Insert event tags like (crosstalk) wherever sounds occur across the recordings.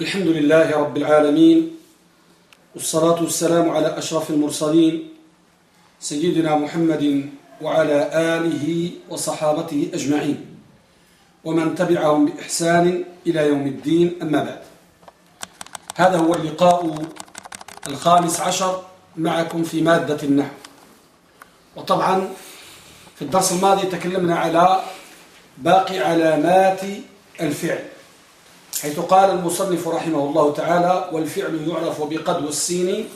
الحمد لله رب العالمين والصلاة والسلام على أشرف المرسلين سيدنا محمد وعلى آله وصحابته أجمعين ومن تبعهم بإحسان إلى يوم الدين أما بعد. هذا هو اللقاء الخامس عشر معكم في مادة النحو. وطبعا في الدرس الماضي تكلمنا على باقي علامات الفعل. حيث قال المصنف رحمه الله تعالى والفعل يعرف بقد والسين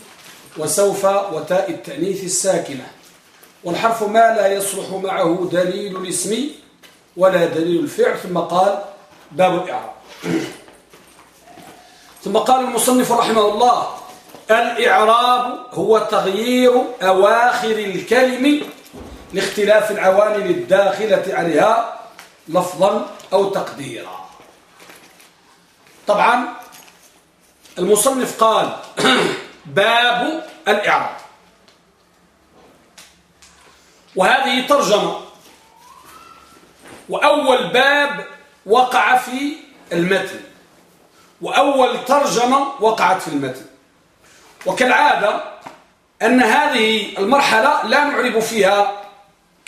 وسوف وتاء التأنيث الساكنة والحرف ما لا يصلح معه دليل الاسم ولا دليل الفعل. ثم قال باب الإعراب. (clears throat) ثم قال المصنف رحمه الله الإعراب هو تغيير أواخر الكلم لاختلاف العوامل الداخلة عليها لفظا أو تقديرا. طبعا المصنف قال (clears throat) باب الإعراب. وهذه ترجمة. وأول باب وقع في المتن. وأول ترجمة وقعت في المتن. وكالعادة أن هذه المرحلة لا نعرب فيها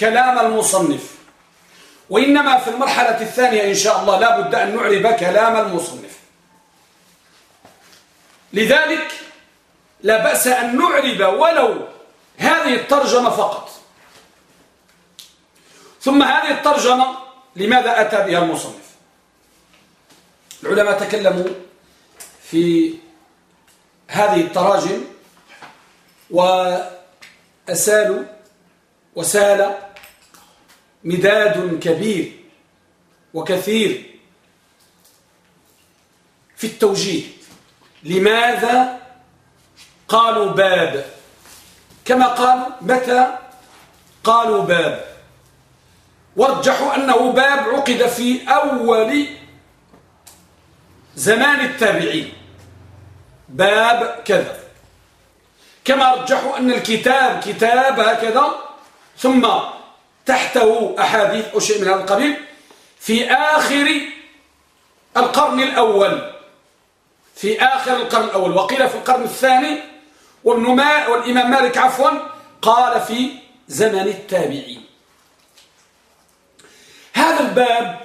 كلام المصنف. وإنما في المرحلة الثانية إن شاء الله لا بد أن نعرب كلام المصنف. لذلك لا بأس أن نعرب ولو هذه الترجمة فقط. ثم هذه الترجمة لماذا أتى بها المصنف؟ العلماء تكلموا في هذه التراجم وأسالوا وسال مداد كبير وكثير في التوجيه. لماذا قالوا باب؟ كما قال متى قالوا باب؟ ورجحوا أنه باب عقد في أول زمان التابعين. باب كذا. كما رجحوا أن الكتاب كتاب هكذا ثم تحته أحاديث أو شيء من هذا القبيل في آخر القرن الأول. في آخر القرن الأول وقيل في القرن الثاني وابن ما والإمام مالك عفوا قال في زمن التابعين. هذا الباب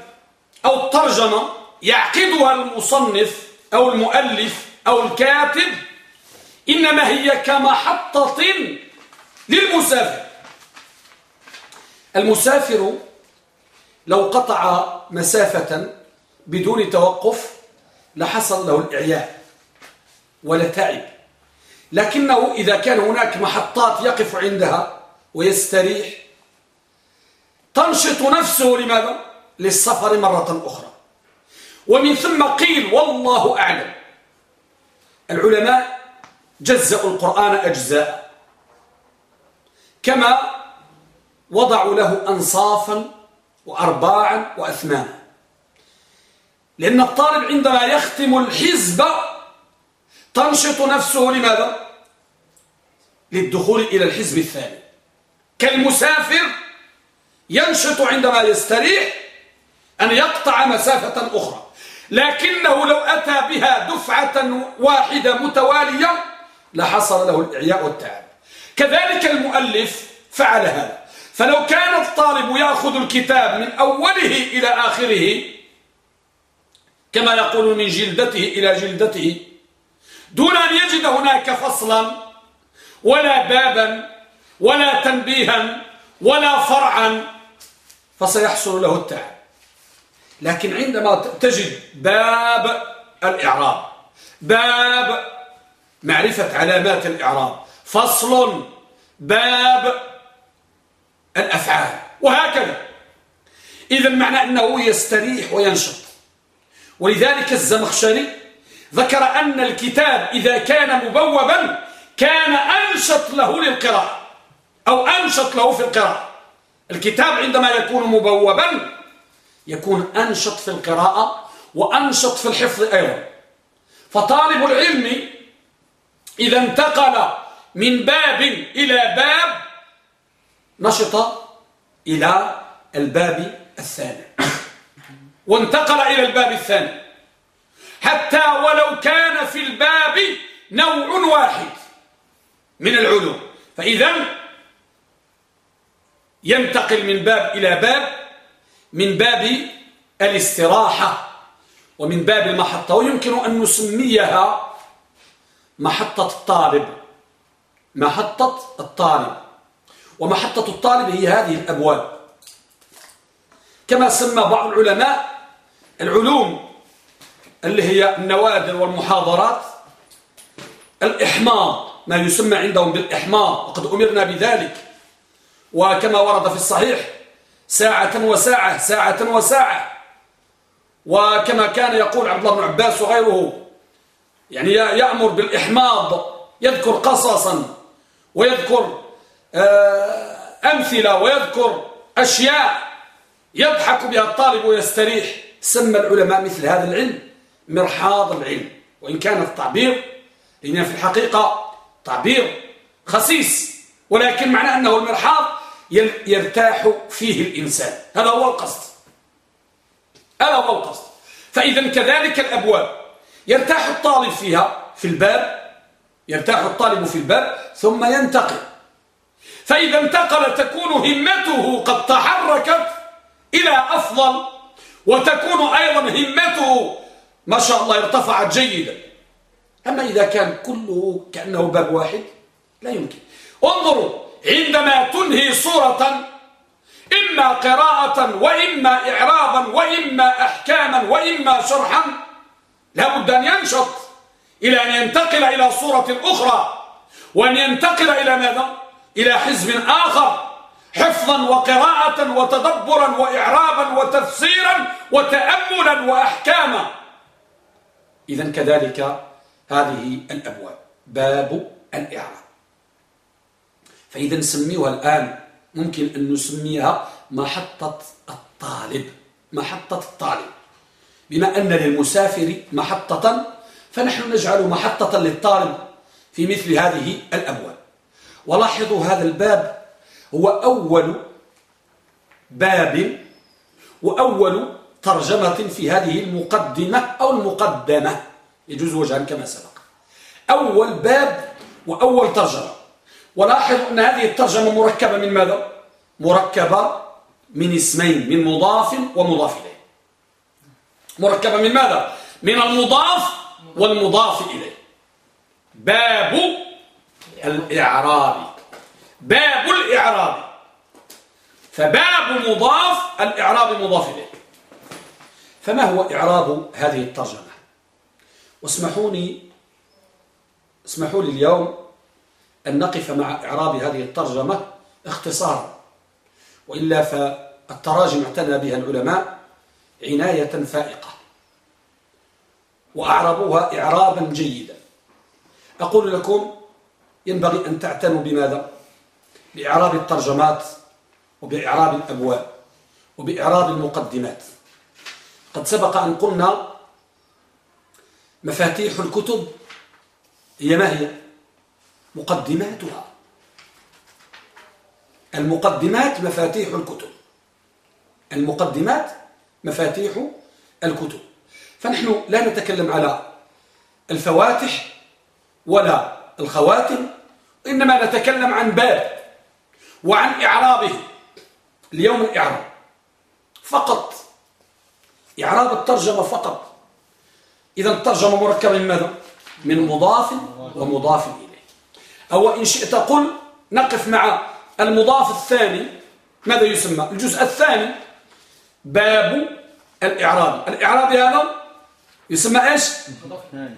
أو الترجمة يعقدها المصنف أو المؤلف أو الكاتب إنما هي كمحطة للمسافر. المسافر لو قطع مسافة بدون توقف لحصل له الإعياء ولا تعب. لكنه إذا كان هناك محطات يقف عندها ويستريح تنشط نفسه لماذا؟ للسفر مرة أخرى. ومن ثم قيل والله أعلم. العلماء جزأوا القرآن أجزاء. كما وضعوا له أنصافا وأرباعا وأثمانا لأن الطالب عندما يختم الحزب تنشط نفسه لماذا؟ للدخول إلى الحزب الثاني. كالمسافر ينشط عندما يستريح أن يقطع مسافة أخرى. لكنه لو أتى بها دفعة واحدة متوالية لحصل له الإعياء والتعب كذلك المؤلف فعل هذا. فلو كان الطالب يأخذ الكتاب من أوله إلى آخره كما يقول من جلدته إلى جلدته دون أن يجد هناك فصلا ولا بابا ولا تنبيها ولا فرعا فسيحصل له التعب. لكن عندما تجد باب الإعراب باب معرفة علامات الإعراب فصل باب الأفعال وهكذا. إذا معنى أنه يستريح وينشط. ولذلك الزمخشري ذكر أن الكتاب إذا كان مبوبا كان أنشط له للقراءة أو أنشط له في القراءة. الكتاب عندما يكون مبوبا يكون أنشط في القراءة وأنشط في الحفظ أيضا. فطالب العلم إذا انتقل من باب إلى باب نشط إلى الباب الثاني. وانتقل إلى الباب الثاني. حتى ولو كان في الباب نوع واحد من العلوم. فإذا ينتقل من باب إلى باب من باب الاستراحة ومن باب المحطة. ويمكن أن نسميها محطة الطالب. محطة الطالب. ومحطة الطالب هي هذه الأبواب. كما سمى بعض العلماء العلوم اللي هي النوادر والمحاضرات الإحماض ما يسمى عندهم بالإحماض وقد أمرنا بذلك. وكما ورد في الصحيح ساعة وساعة ساعة وساعة. وكما كان يقول عبد الله بن عباس وغيره يعني يأمر بالإحماض يذكر قصصا ويذكر آه، أمثلة ويذكر أشياء يضحك بها الطالب ويستريح. سمى العلماء مثل هذا العلم مرحاض العلم وإن كان التعبير لأن في الحقيقة تعبير خسيس ولكن معنى أنه المرحاض يرتاح فيه الإنسان هذا هو القصد. هذا هو القصد. فإذا كذلك الأبواب يرتاح الطالب فيها في الباب يرتاح الطالب في الباب ثم ينتقل. فإذا انتقل تكون همته قد تحركت إلى أفضل وتكون أيضا همته ما شاء الله ارتفعت جيدا. أما إذا كان كله كأنه باب واحد لا يمكن. انظروا عندما تنهي صورة إما قراءة وإما إعرابا وإما أحكاما وإما شرحا لابد أن ينشط إلى أن ينتقل إلى صورة أخرى. وأن ينتقل إلى ماذا؟ إلى حزب آخر. حفظا وقراءة وتدبرا وإعرابا وتفسيرا وتأملا وأحكاما. إذا كذلك هذه الأبواب. باب الإعراب. فإذا نسميها الآن ممكن أن نسميها محطة الطالب. محطة الطالب. بما أن للمسافر محطة فنحن نجعل محطة للطالب في مثل هذه الأبواب. ولاحظوا هذا الباب هو أول باب وأول ترجمة في هذه المقدمة أو المقدمة. يجوز وجها كما سبق. أول باب وأول ترجمة. ولاحظ أن هذه الترجمة مركبة من ماذا؟ مركبة من اسمين من مضاف ومضاف إليه. مركبة من ماذا؟ من المضاف والمضاف إليه. باب الإعراب باب الإعراب. فباب مضاف الإعراب مضاف إليه. فما هو إعراب هذه الترجمة؟ واسمحوني اسمحوا لي اليوم أن نقف مع إعراب هذه الترجمة اختصارا. وإلا فالتراجم اعتنى بها العلماء عناية فائقة. وأعربوها إعرابا جيدا. أقول لكم ينبغي أن تعتنوا بماذا؟ بإعراب الترجمات وبإعراب الأبواب وبإعراب المقدمات. قد سبق أن قلنا مفاتيح الكتب هي ما هي؟ مقدماتها. المقدمات مفاتيح الكتب. المقدمات مفاتيح الكتب. فنحن لا نتكلم على الفواتح ولا الخواتم إنما نتكلم عن باب. وعن إعرابه اليوم الإعراب. فقط. إعراب الترجمة فقط. إذا الترجمة مركبة من ماذا؟ من مضاف ومضاف إليه. أو إن شئت قل نقف مع المضاف الثاني. ماذا يسمى؟ الجزء الثاني. باب الإعراب. الإعراب هذا يسمى إيش؟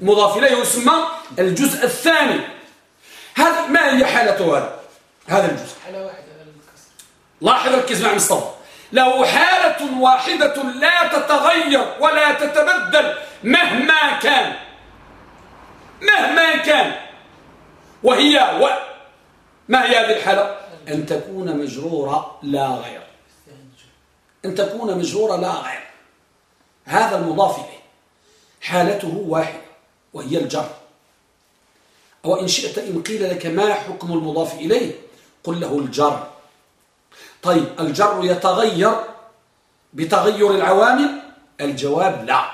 مضاف إليه. يسمى الجزء الثاني. هذا ما هي حالته هذا؟ هذا الجزء. حالة واحدة لاحظ ركز مع مصطفى. له حالة واحدة لا تتغير ولا تتبدل مهما كان مهما كان وهي و... ما هي هذه الحالة؟ أن تكون مجرورة لا غير. أن تكون مجرورة لا غير. هذا المضاف إليه. حالته واحدة وهي الجر. أو إن شئت إن قيل لك ما حكم المضاف إليه؟ قل له الجر. طيب الجر يتغير بتغير العوامل؟ الجواب لا.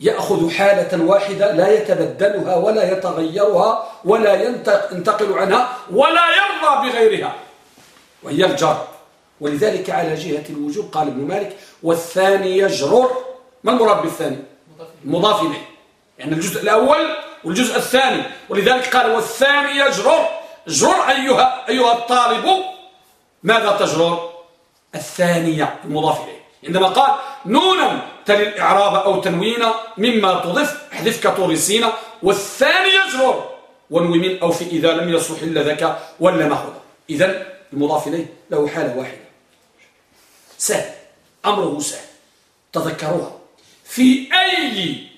يأخذ حالة واحدة لا يتبدلها ولا يتغيرها ولا ينتقل عنها ولا يرضى بغيرها وهي الجر. ولذلك على جهة الوجوب قال ابن مالك والثاني يجرر. ما المراد بالثاني؟ مضاف إليه. يعني الجزء الأول والجزء الثاني. ولذلك قال والثاني يجرر. جرر أيها, أيها الطالب. ماذا تجرر الثانية المضاف إليه. عندما قال نونا تلي الإعراب أو تنوين مما تضف احذف كطور والثاني يجرر ونوي من أو في إذا لم يصلح إلا ذاك ولا مأخذ إذا المضاف إليه له حالة واحدة. سهل. أمره سهل. تذكروها. في أي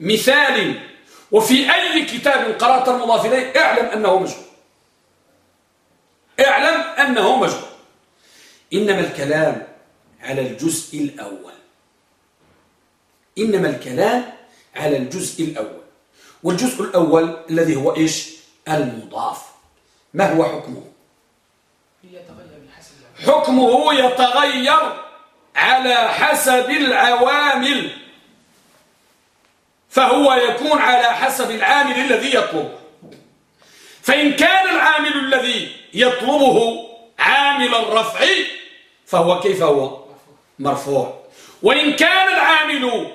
مثال وفي أي كتاب قرأت المضاف إليه اعلم أنه مجهول اعلم أنه مجهول. إنما الكلام على الجزء الأول. إنما الكلام على الجزء الأول. والجزء الأول الذي هو إيش؟ المضاف. ما هو حكمه؟ حكمه يتغير على حسب العوامل. فهو يكون على حسب العامل الذي يطلبه فإن كان العامل الذي يطلبه عامل الرفع فهو كيف هو؟ مرفوع. وإن كان العامل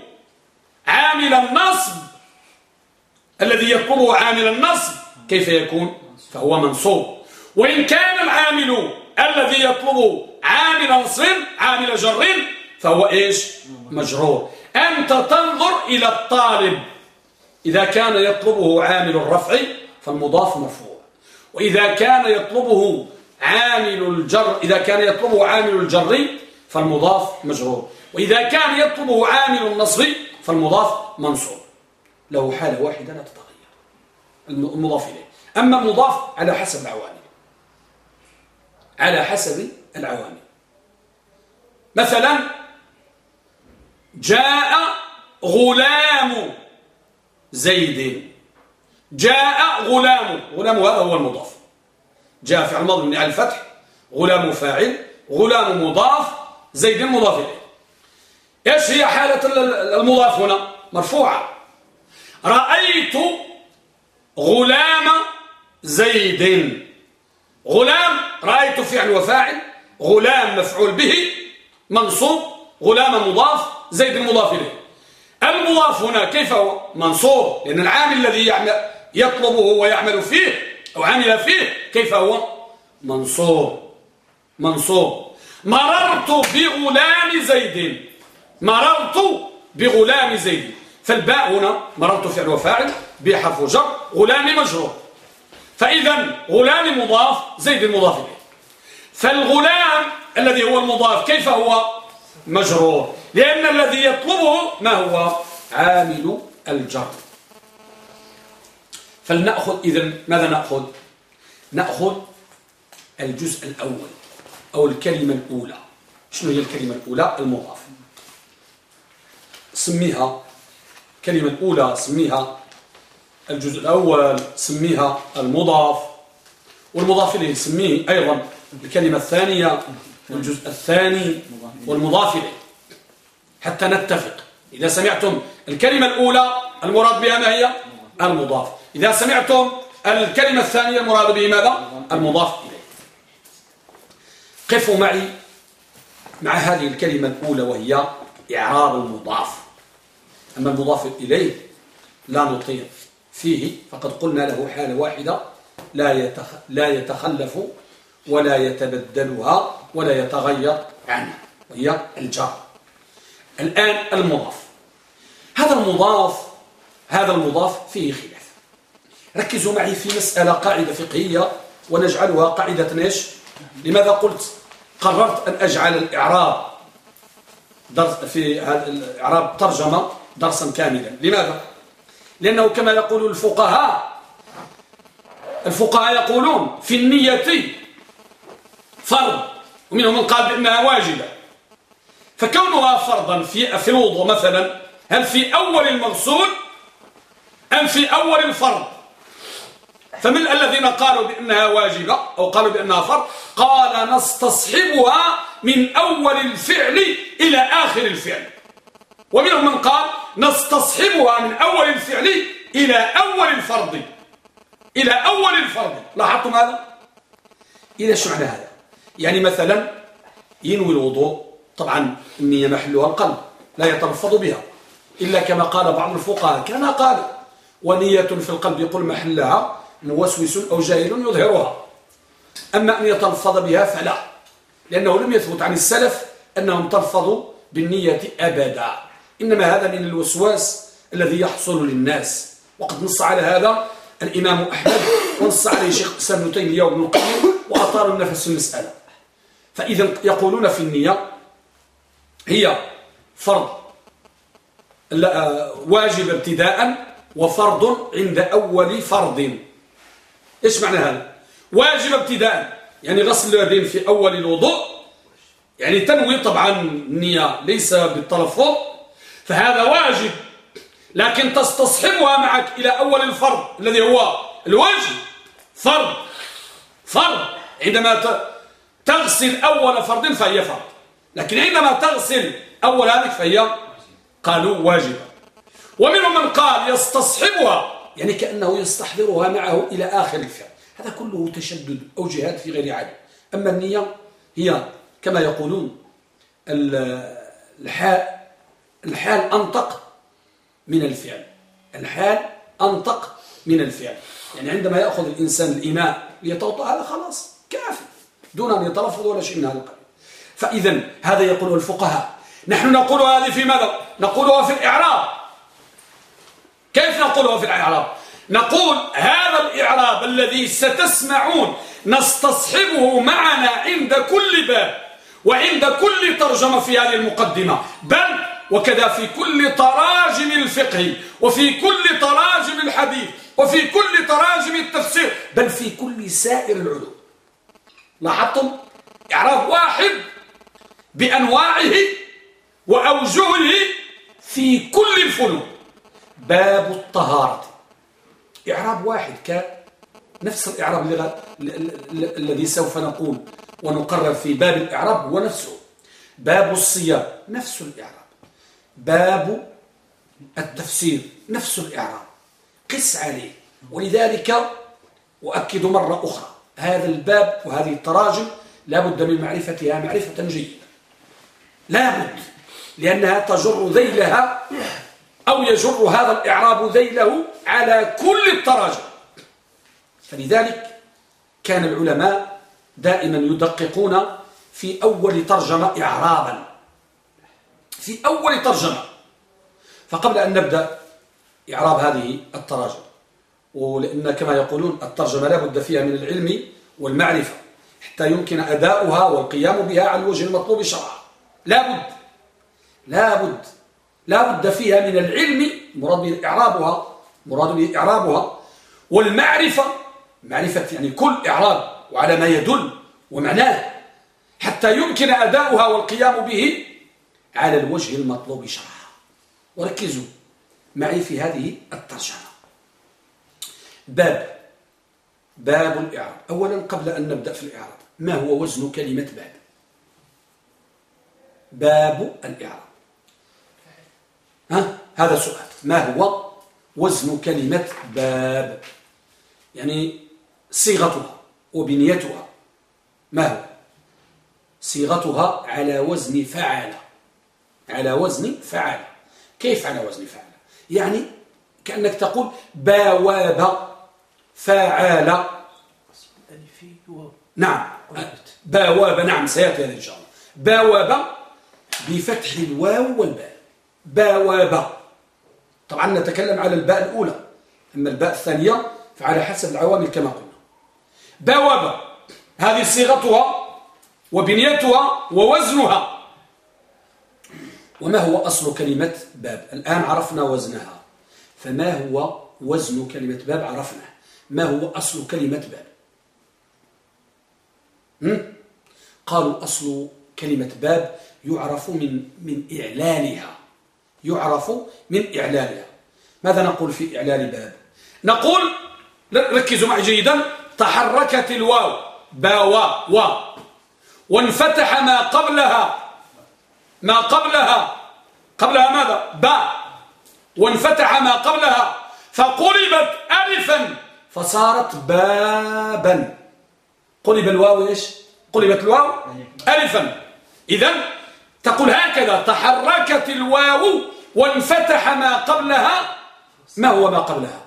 عامل النصب الذي يطلبه عامل النصب كيف يكون؟ فهو منصوب. وإن كان العامل الذي يطلب عامل نصب عامل جر فهو إيش؟ مجرور. أنت تنظر إلى الطالب. إذا كان يطلبه عامل الرفع فالمضاف مرفوع. وإذا كان يطلبه عامل الجر إذا كان يطلبه عامل الجر فالمضاف مجرور. وإذا كان يطلبه عامل النصب فالمضاف منصوب. له حالة واحدة لا تتغير. المضاف إليه. أما المضاف على حسب العوامل. على حسب العوامل. مثلا جاء غلام زيد. جاء غلام. غلام هذا هو المضاف. جاء فعل ماضي من على الفتح غلام فاعل غلام مضاف زيد مضاف إليه. إيش هي حالة المضاف هنا؟ مرفوعة. رأيت غلام زيد. غلام رأيت فعل وفاعل غلام مفعول به منصوب غلام مضاف زيد مضاف إليه. المضاف هنا كيف هو؟ منصوب لأن العامل الذي يعمل يطلبه ويعمل فيه أو عمل فيه كيف هو؟ منصوب منصوب مررت بغلام زيد. مررت بغلام زيد. فالباء هنا مررت فعل وفاعل بحرف جر غلام مجرور. فإذا غلام مضاف زيد مضاف إليه. فالغلام الذي هو المضاف كيف هو؟ مجرور. لأن الذي يطلبه ما هو؟ عامل الجر. فلنأخذ إذا ماذا نأخذ؟ نأخذ الجزء الأول أو الكلمة الأولى. شنو هي الكلمة الأولى؟ المضاف. سميها الكلمة الأولى سميها الجزء الأول سميها المضاف. والمضاف إليه سميه أيضا الكلمة الثانية والجزء الثاني والمضاف إليه. حتى نتفق. إذا سمعتم الكلمة الأولى المراد بها ما هي؟ المضاف. إذا سمعتم الكلمة الثانية المراد به ماذا؟ المضاف إليه. قفوا معي مع هذه الكلمة الأولى وهي إعراب المضاف. أما المضاف إليه لا نطيع فيه فقد قلنا له حالة واحدة لا لا يتخلف ولا يتبدلها ولا يتغير عنها وهي الجار. الآن المضاف. هذا المضاف هذا المضاف فيه خلاف. ركزوا معي في مسألة قاعدة فقهية ونجعلها قاعدة نيش لماذا قلت قررت أن أجعل الإعراب درس في هذا الإعراب ترجمة درسا كاملا. لماذا؟ لأنه كما يقول الفقهاء الفقهاء يقولون في النية فرض ومنهم من قال بأنها واجبة. فكونها فرضا في في الوضوء مثلا هل في أول المغسول أم في أول الفرض؟ فمن الذين قالوا بأنها واجبة أو قالوا بأنها فرض؟ قال نستصحبها من أول الفعل إلى آخر الفعل. ومنهم من قال نستصحبها من أول الفعل إلى أول الفرض. إلى أول الفرض. لاحظتم هذا؟ إذا شو معنى هذا؟ يعني مثلا ينوي الوضوء. طبعا النية محلها القلب لا يتلفظ بها. إلا كما قال بعض الفقهاء كما قال ونية في القلب يقول محلها. موسوس أو جاهل يظهرها. أما أن يتلفظ بها فلا لأنه لم يثبت عن السلف أنهم تلفظوا بالنية أبدا. إنما هذا من الوسواس الذي يحصل للناس. وقد نص على هذا الإمام أحمد ونص عليه شيخ ابن تيمية وابن القيم وأطالوا النفس المسألة. فإذا يقولون في النية هي فرض واجب ابتداء وفرض عند أول فرض. إيش معنى هذا؟ واجب ابتداء. يعني غسل اليدين في أول الوضوء. يعني تنوي طبعا النية ليس بالتلفظ. فهذا واجب. لكن تستصحبها معك إلى أول الفرض الذي هو الوجه فرض. فرض. عندما تغسل أول فرض فهي فرض. لكن عندما تغسل أول هذه فهي قالوا واجبة. ومنهم من قال يستصحبها يعني كأنه يستحضرها معه إلى آخر الفعل. هذا كله تشدد أو جهاد في غير عادة. أما النية هي كما يقولون الحال الحال أنطق من الفعل. الحال أنطق من الفعل. يعني عندما يأخذ الإنسان الإناء ليتوضأ هذا خلاص كافي. دون أن يتلفظ ولا شيء من هذا القبيل. فإذا هذا يقوله الفقهاء. نحن نقول هذه في ماذا؟ نقولها في الإعراب. كيف نقولها في الإعراب؟ نقول هذا الإعراب الذي ستسمعون نستصحبه معنا عند كل باب وعند كل ترجمة في هذه المقدمة. بل وكذا في كل تراجم الفقه وفي كل تراجم الحديث وفي كل تراجم التفسير بل في كل سائر العلوم. لاحظتم؟ إعراب واحد بأنواعه وأوجهه في كل الفنون. باب الطهارة. إعراب واحد كنفس الإعراب الذي سوف نقول ونقرر في باب الإعراب هو نفسه. باب الصيام نفس الإعراب. باب التفسير نفس الإعراب. قس عليه. ولذلك أؤكد مرة أخرى هذا الباب وهذه التراجم لا بد من معرفتها معرفة جيدة. لا بد لأنها تجر ذيلها أو يجر هذا الإعراب ذيله على كل التراجم فلذلك كان العلماء دائما يدققون في أول ترجمة إعرابا. في أول ترجمة. فقبل أن نبدأ إعراب هذه التراجم ولأن كما يقولون الترجمة لا بد فيها من العلم والمعرفة حتى يمكن أداؤها والقيام بها على الوجه المطلوب شرعا. لا بد. لا بد. لا بد فيها من العلم مراد به إعرابها مراد به إعرابها والمعرفة معرفة يعني كل إعراب وعلى ما يدل ومعناه حتى يمكن أداؤها والقيام به على الوجه المطلوب شرعا. وركزوا معي في هذه الترجمة. باب باب الإعراب. أولا قبل أن نبدأ في الإعراب ما هو وزن كلمة باب؟ باب الإعراب. ها؟ هذا سؤال ما هو وزن كلمة باب؟ يعني صيغتها وبنيتها. ما هو؟ صيغتها على وزن فعل. على وزن فعل. كيف على وزن فعل؟ يعني كأنك تقول باواب فعال. نعم. باواب. نعم سيأتي هذا إن شاء الله. باواب بفتح الواو والباء. باواب طبعا نتكلم على الباء الأولى أما الباء الثانية فعلى حسب العوامل كما قلنا. باواب هذه صيغتها وبنيتها ووزنها. وما هو أصل كلمة باب؟ الآن عرفنا وزنها. فما هو وزن كلمة باب؟ عرفنا. ما هو أصل كلمة باب؟ قالوا أصل كلمة باب يعرف من من إعلانها. يعرف من إعلانها. ماذا نقول في إعلان باب؟ نقول ركزوا معي جيدا. تحركت الواو باوا و وانفتح ما قبلها. ما قبلها. قبلها ماذا؟ باء وانفتح ما قبلها. فقلبت ألفا. فصارت بابا. قلب الواو إيش؟ قلبت الواو ألفا. إذا تقول هكذا تحركت الواو وانفتح ما قبلها. ما هو ما قبلها؟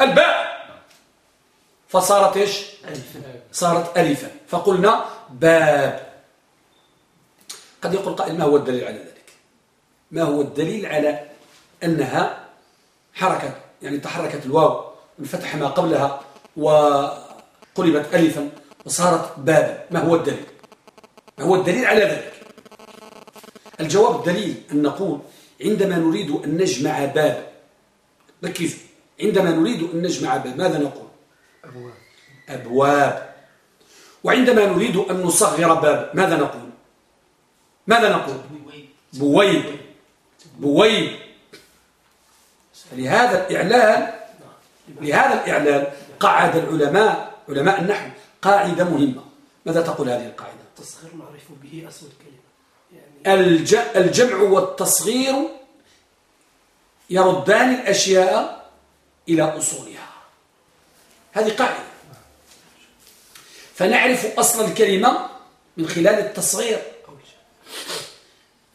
الباء. فصارت إيش؟ صارت ألفا. فقلنا باب. قد يقول قائل ما هو الدليل على ذلك؟ ما هو الدليل على أنها حركت يعني تحركت الواو انفتح ما قبلها وقلبت ألفا وصارت بابا. ما هو الدليل؟ ما هو الدليل على ذلك؟ الجواب الدليل أن نقول عندما نريد أن نجمع باب. ركزوا. عندما نريد أن نجمع باب ماذا نقول؟ أبواب. أبواب. وعندما نريد أن نصغر باب ماذا نقول؟ ماذا نقول؟ بويب. بويب. لهذا الإعلان لهذا الإعلان قعد العلماء علماء النحو قاعدة مهمة. ماذا تقول هذه القاعدة؟ التصغير نعرف به أصل الكلمة الجمع والتصغير يردان الأشياء إلى أصولها. هذه قاعدة. فنعرف أصل الكلمة من خلال التصغير.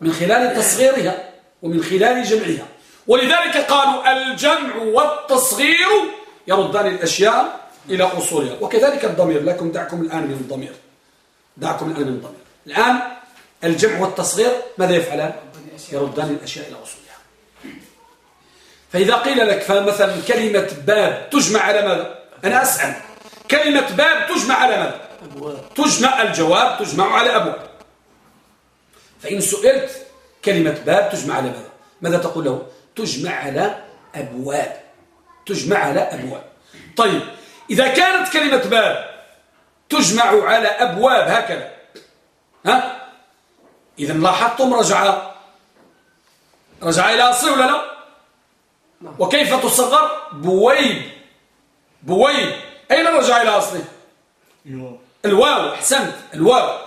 من خلال تصغيرها ومن خلال جمعها. ولذلك قالوا الجمع والتصغير يردان الأشياء إلى أصولها. وكذلك الضمير. لكم دعكم الآن من الضمير. دعكم الآن من الضمير. الآن الجمع والتصغير ماذا يفعلان؟ يردان الأشياء إلى أصولها. فإذا قيل لك فمثلا كلمة باب تجمع على ماذا؟ أنا أسأل. كلمة باب تجمع على ماذا؟ تجمع الجواب تجمع على أبواب فإن سئلت كلمة باب تجمع على ماذا؟ ماذا تقول له؟ تجمع على أبواب. تجمع على أبواب. طيب إذا كانت كلمة باب تجمع على أبواب هكذا ها؟ إذا لاحظتم رجع رجع إلى أصله ولا لا؟ وكيف تصغر؟ بويب بويب أين رجع إلى أصله؟ الواو أحسنت. الواو.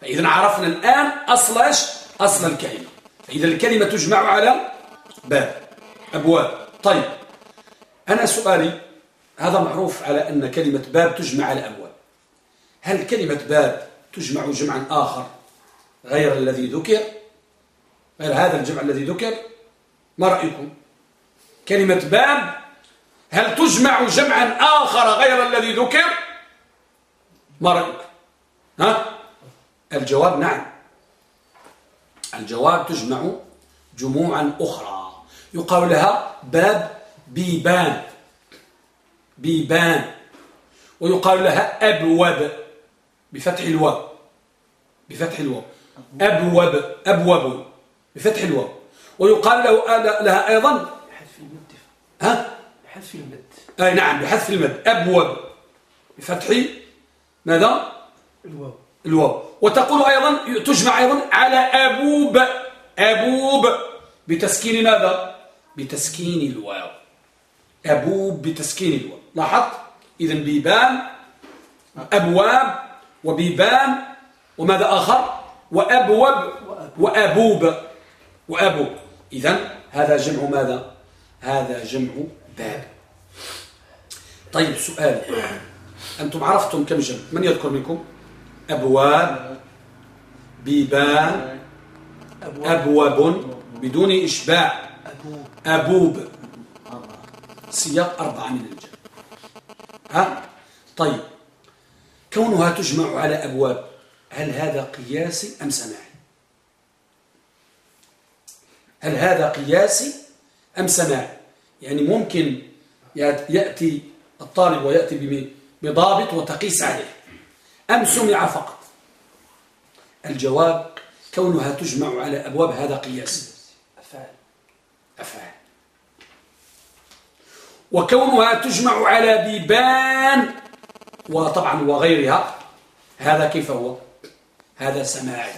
فإذا عرفنا الآن أصل إيش؟ أصل الكلمة. فإذا الكلمة تجمع على باب أبواب. طيب. أنا سؤالي هذا معروف على أن كلمة باب تجمع على أبواب. هل كلمة باب تجمع جمعا آخر؟ غير الذي ذكر؟ غير هذا الجمع الذي ذكر؟ ما رأيكم؟ كلمة باب هل تجمع جمعا آخر غير الذي ذكر؟ ما رأيك؟ ها؟ الجواب نعم. الجواب تجمع جموعا أخرى. يقال لها باب بيبان. بيبان. ويقال لها أبواب. بفتح الواو. بفتح الواو. أبواب أبواب. بفتح الواو. ويقال له لها أيضا. بحذف المد. ها؟ بحذف المد. أي نعم بحذف المد. أبواب. بفتح ماذا؟ الواو. الواو. وتقول أيضا تجمع أيضا على أبوب. أبوب. بتسكين ماذا؟ بتسكين الواو. أبوب بتسكين الواو. لاحظت؟ إذا بيبان. أبواب وبيبان. وماذا آخر؟ وأبوب وأبوب وأبوب. إذا هذا جمع ماذا؟ هذا جمع باب. طيب سؤال. أنتم عرفتم كم جمع؟ من يذكر منكم؟ أبواب بيبان أبواب بدون إشباع. أبوب. سياق أربعة من الجمع. ها؟ طيب. كونها تجمع على أبواب. هل هذا قياسي أم سماعي هل هذا قياسي أم سماعي يعني ممكن يأتي الطالب ويأتي بضابط وتقيس عليه. أم سمع فقط؟ الجواب كونها تجمع على أبواب هذا قياس. أفعال. أفعال. وكونها تجمع على بيبان وطبعا وغيرها هذا كيف هو؟ هذا سماع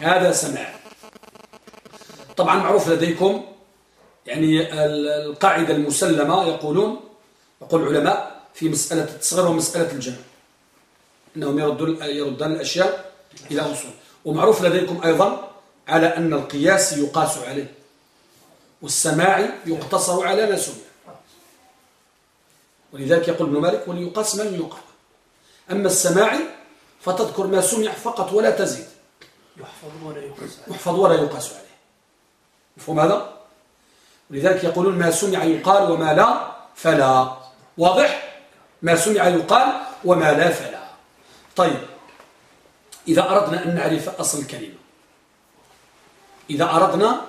هذا سماع طبعا معروف لديكم يعني القاعدة المسلمة يقولون يقول العلماء في مسألة التصغير ومسألة الجمع. أنهم يردون, يردان الأشياء إلى أصول. ومعروف لديكم أيضا على أن القياس يقاس عليه. والسماع يقتصر على ما ولذلك يقول ابن مالك وليقاس ما يقال أما السماع فتذكر ما سمع فقط ولا تزيد. يحفظ ولا يقاس عليه. يحفظ ولا يقاس عليه. مفهوم هذا؟ ولذلك يقولون ما سمع يقال وما لا فلا. واضح؟ ما سمع يقال وما لا فلا. طيب إذا أردنا أن نعرف أصل الكلمة. إذا أردنا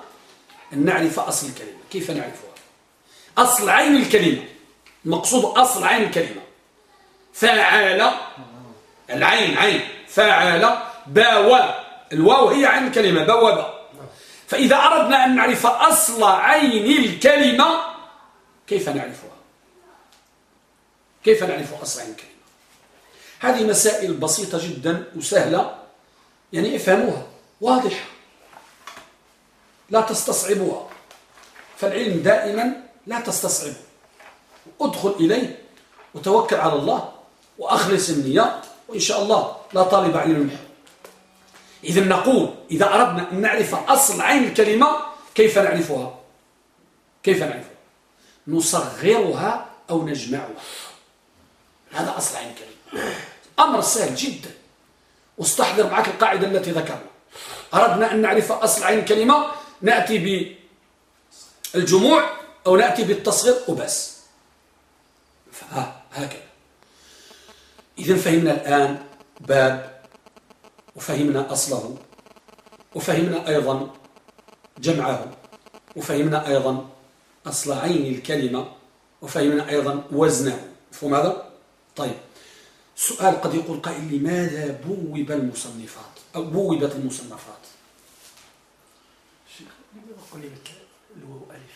أن نعرف أصل الكلمة كيف نعرفها؟ أصل عين الكلمة. المقصود أصل عين الكلمة. فعال العين عين. فعال باو الواو هي عين الكلمة بواب فإذا أردنا أن نعرف أصل عين الكلمة كيف نعرفها؟ كيف نعرف أصل عين الكلمة؟ هذه مسائل بسيطة جدا وسهلة يعني افهموها واضحة. لا تستصعبوها. فالعلم دائما لا تستصعبه. ادخل إليه وتوكل على الله وأخلص النية وإن شاء الله لا طالب علم. منها إذا نقول إذا أردنا أن نعرف أصل عين الكلمة كيف نعرفها؟ كيف نعرفها؟ نصغرها أو نجمعها. هذا أصل عين الكلمة. أمر سهل جدا. واستحضر معك القاعدة التي ذكرنا. أردنا أن نعرف أصل عين الكلمة. نأتي بالجموع أو نأتي بالتصغير وبس. هكذا. إذا فهمنا الآن باب وفهمنا أصله وفهمنا أيضا جمعه وفهمنا أيضا أصل عين الكلمة وفهمنا أيضا وزنه. مفهوم هذا؟ طيب. سؤال قد يقول قائل لماذا بوب المصنفات؟ أو بوبت المصنفات؟ شيخ قلبت الواو ألف؟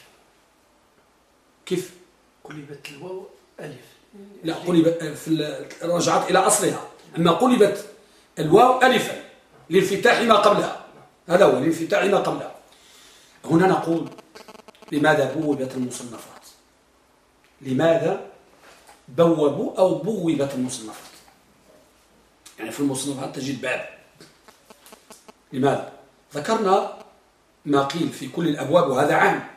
كيف؟ قلبت الواو ألف. لا قلبت في رجعت إلى أصلها. أما قلبت الواو ألفا لانفتاح ما قبلها. هذا هو لانفتاح ما قبلها. هنا نقول لماذا بوبت المصنفات؟ لماذا بوبوا أو بوبت المصنفات؟ يعني في المصنفات تجد باب. لماذا؟ ذكرنا ما قيل في كل الأبواب وهذا عام.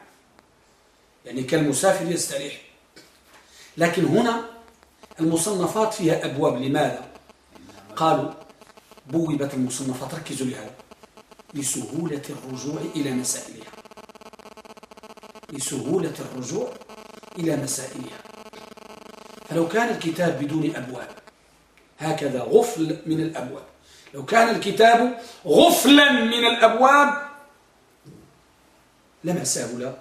يعني كالمسافر يستريح. لكن هنا المصنفات فيها أبواب. لماذا؟ قالوا بوبت المصنفات ركزوا لهذا لسهولة الرجوع إلى مسائلها. لسهولة الرجوع إلى مسائلها. فلو كان الكتاب بدون أبواب هكذا غفل من الأبواب. لو كان الكتاب غفلا من الأبواب لما سهل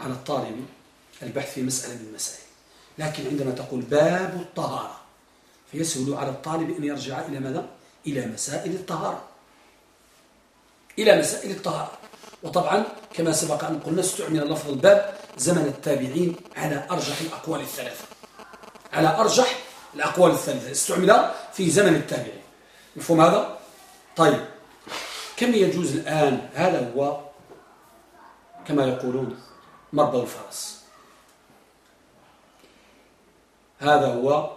على الطالب البحث في مسألة من المسائل. لكن عندما تقول باب الطهارة فيسهل على الطالب أن يرجع إلى ماذا؟ إلى مسائل الطهارة. إلى مسائل الطهارة. وطبعا كما سبق أن قلنا استعمل لفظ الباب زمن التابعين على أرجح الأقوال الثلاثة. على أرجح الأقوال الثلاثة. استعمل في زمن التابعين. مفهوم هذا؟ طيب. كم يجوز الآن؟ هذا هو كما يقولون مربى الفرس. هذا هو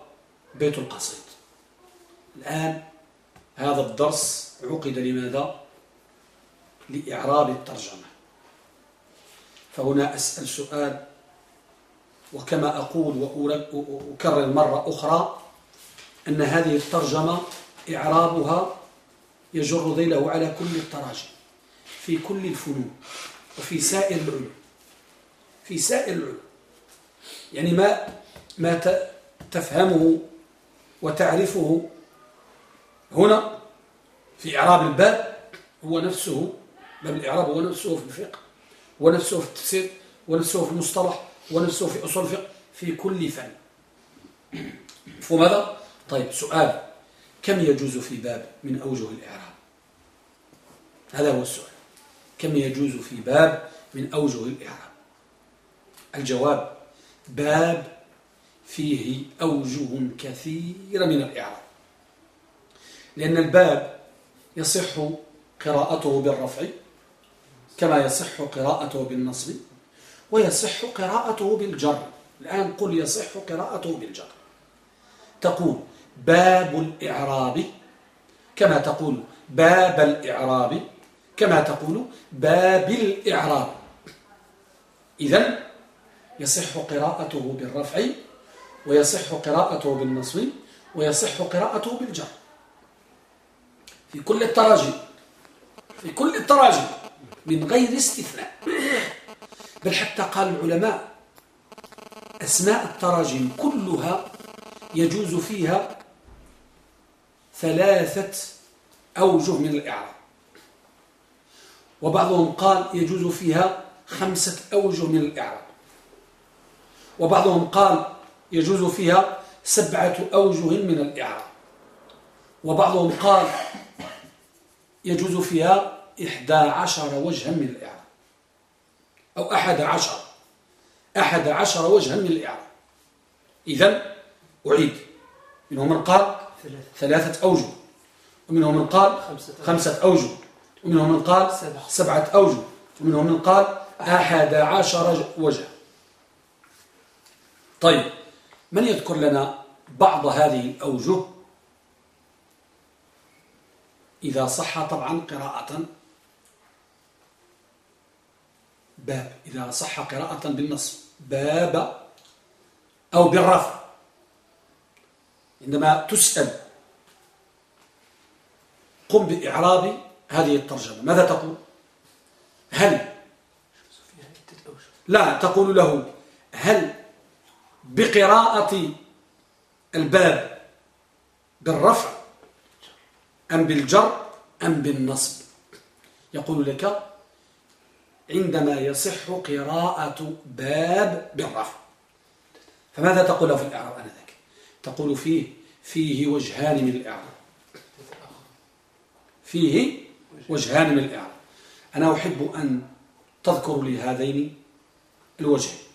بيت القصيد. الآن هذا الدرس عقد لماذا؟ لإعراب الترجمة. فهنا أسأل سؤال وكما أقول وأكرر مرة أخرى أن هذه الترجمة إعرابها يجر ذيله على كل التراجم في كل الفنون وفي سائر العلوم. في سائر العلوم. يعني ما ما تفهمه وتعرفه هنا في إعراب الباب هو نفسه باب الإعراب هو نفسه في الفقه ونفسه في التفسير ونفسه في المصطلح ونفسه في أصول الفقه في كل فن. مفهوم هذا؟ طيب سؤال. كم يجوز في باب من أوجه الإعراب؟ هذا هو السؤال. كم يجوز في باب من أوجه الإعراب؟ الجواب باب فيه أوجه كثيرة من الإعراب. لأن الباب يصح قراءته بالرفع كما يصح قراءته بالنصب ويصح قراءته بالجر. الآن قل يصح قراءته بالجر. تقول باب الإعراب كما تقول باب الإعراب كما تقول باب الإعراب. إذن يصح قراءته بالرفع ويصح قراءته بالنصب ويصح قراءته بالجر. في كل التراجم في كل التراجم من غير استثناء. بل حتى قال العلماء أسماء التراجم كلها يجوز فيها ثلاثة أوجه من الإعراب. وبعضهم قال يجوز فيها خمسة أوجه من الإعراب. وبعضهم قال يجوز فيها سبعة أوجه من الإعراب. وبعضهم قال يجوز فيها إحدى عشر وجها من الإعراب. أو أحد عشر. أحد عشر وجها من الإعراب. إذن أعيد. منهم من قال ثلاثة أوجه. ومنهم من قال خمسة أوجه. ومنهم من قال سبعة أوجه. ومنهم من قال أحد عشر وجه طيب. من يذكر لنا بعض هذه الأوجه؟ إذا صح طبعا قراءة. باب. إذا صح قراءة بالنص. باب أو بالرفع. عندما تسأل قم بإعراب هذه الترجمة. ماذا تقول؟ هل؟ لا تقول له هل بقراءة الباب بالرفع أم بالجر أم بالنصب. يقول لك عندما يصح قراءة باب بالرفع. فماذا تقول في الإعراب أنذاك؟ تقول فيه فيه وجهان من الإعراب. فيه وجهان من الإعراب. أنا أحب أن تذكر لي هذين الوجهين.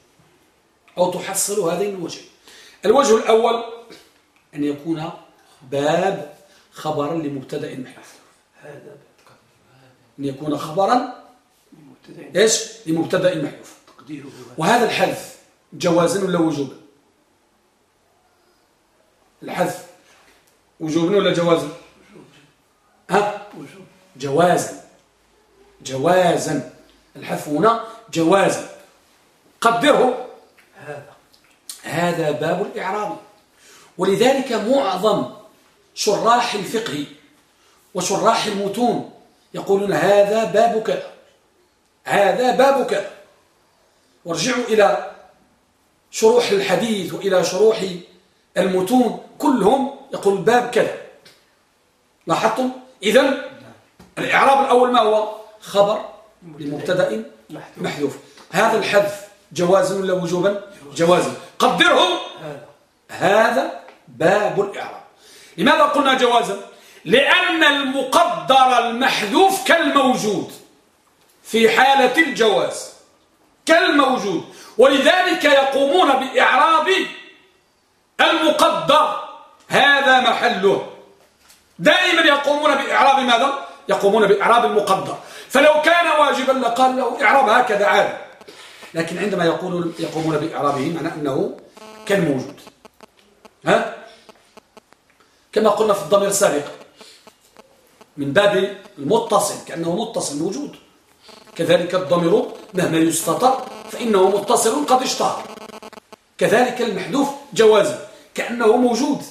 أو تحصل هذين الوجهين الوجه الأول أن يكون باب خبرا لمبتدأ محذوف هذا أن يكون خبرا إيش؟ لمبتدأ محذوف وهذا الحذف جوازا ولا وجوبا الحذف وجوبا ولا جوازا ها؟ جوازا جوازا. الحذف هنا جوازا قدره. هذا. هذا باب الإعراب. ولذلك معظم شراح الفقه وشراح المتون يقولون هذا باب كذا. هذا باب كذا. وارجعوا إلى شروح الحديث وإلى شروح المتون كلهم يقول باب كذا. لاحظتم؟ إذن الإعراب الأول ما هو؟ خبر لمبتدأ محذوف. هذا الحذف جوازا ولا وجوبا؟ جوازا. قدره. هذا باب الإعراب. لماذا قلنا جوازا؟ لأن المقدر المحذوف كالموجود في حالة الجواز. كالموجود. ولذلك يقومون بإعراب المقدر. هذا محله. دائما يقومون بإعراب ماذا؟ يقومون بإعراب المقدر. فلو كان واجبا لقال له إعراب هكذا عادي. لكن عندما يقولون يقومون بإعرابه معنى أنه كالموجود ها؟ كما قلنا في الضمير السابق من باب المتصل كأنه متصل موجود. كذلك الضمير مهما يستطر فإنه متصل قد اشتهر. كذلك المحذوف جوازا كأنه موجود.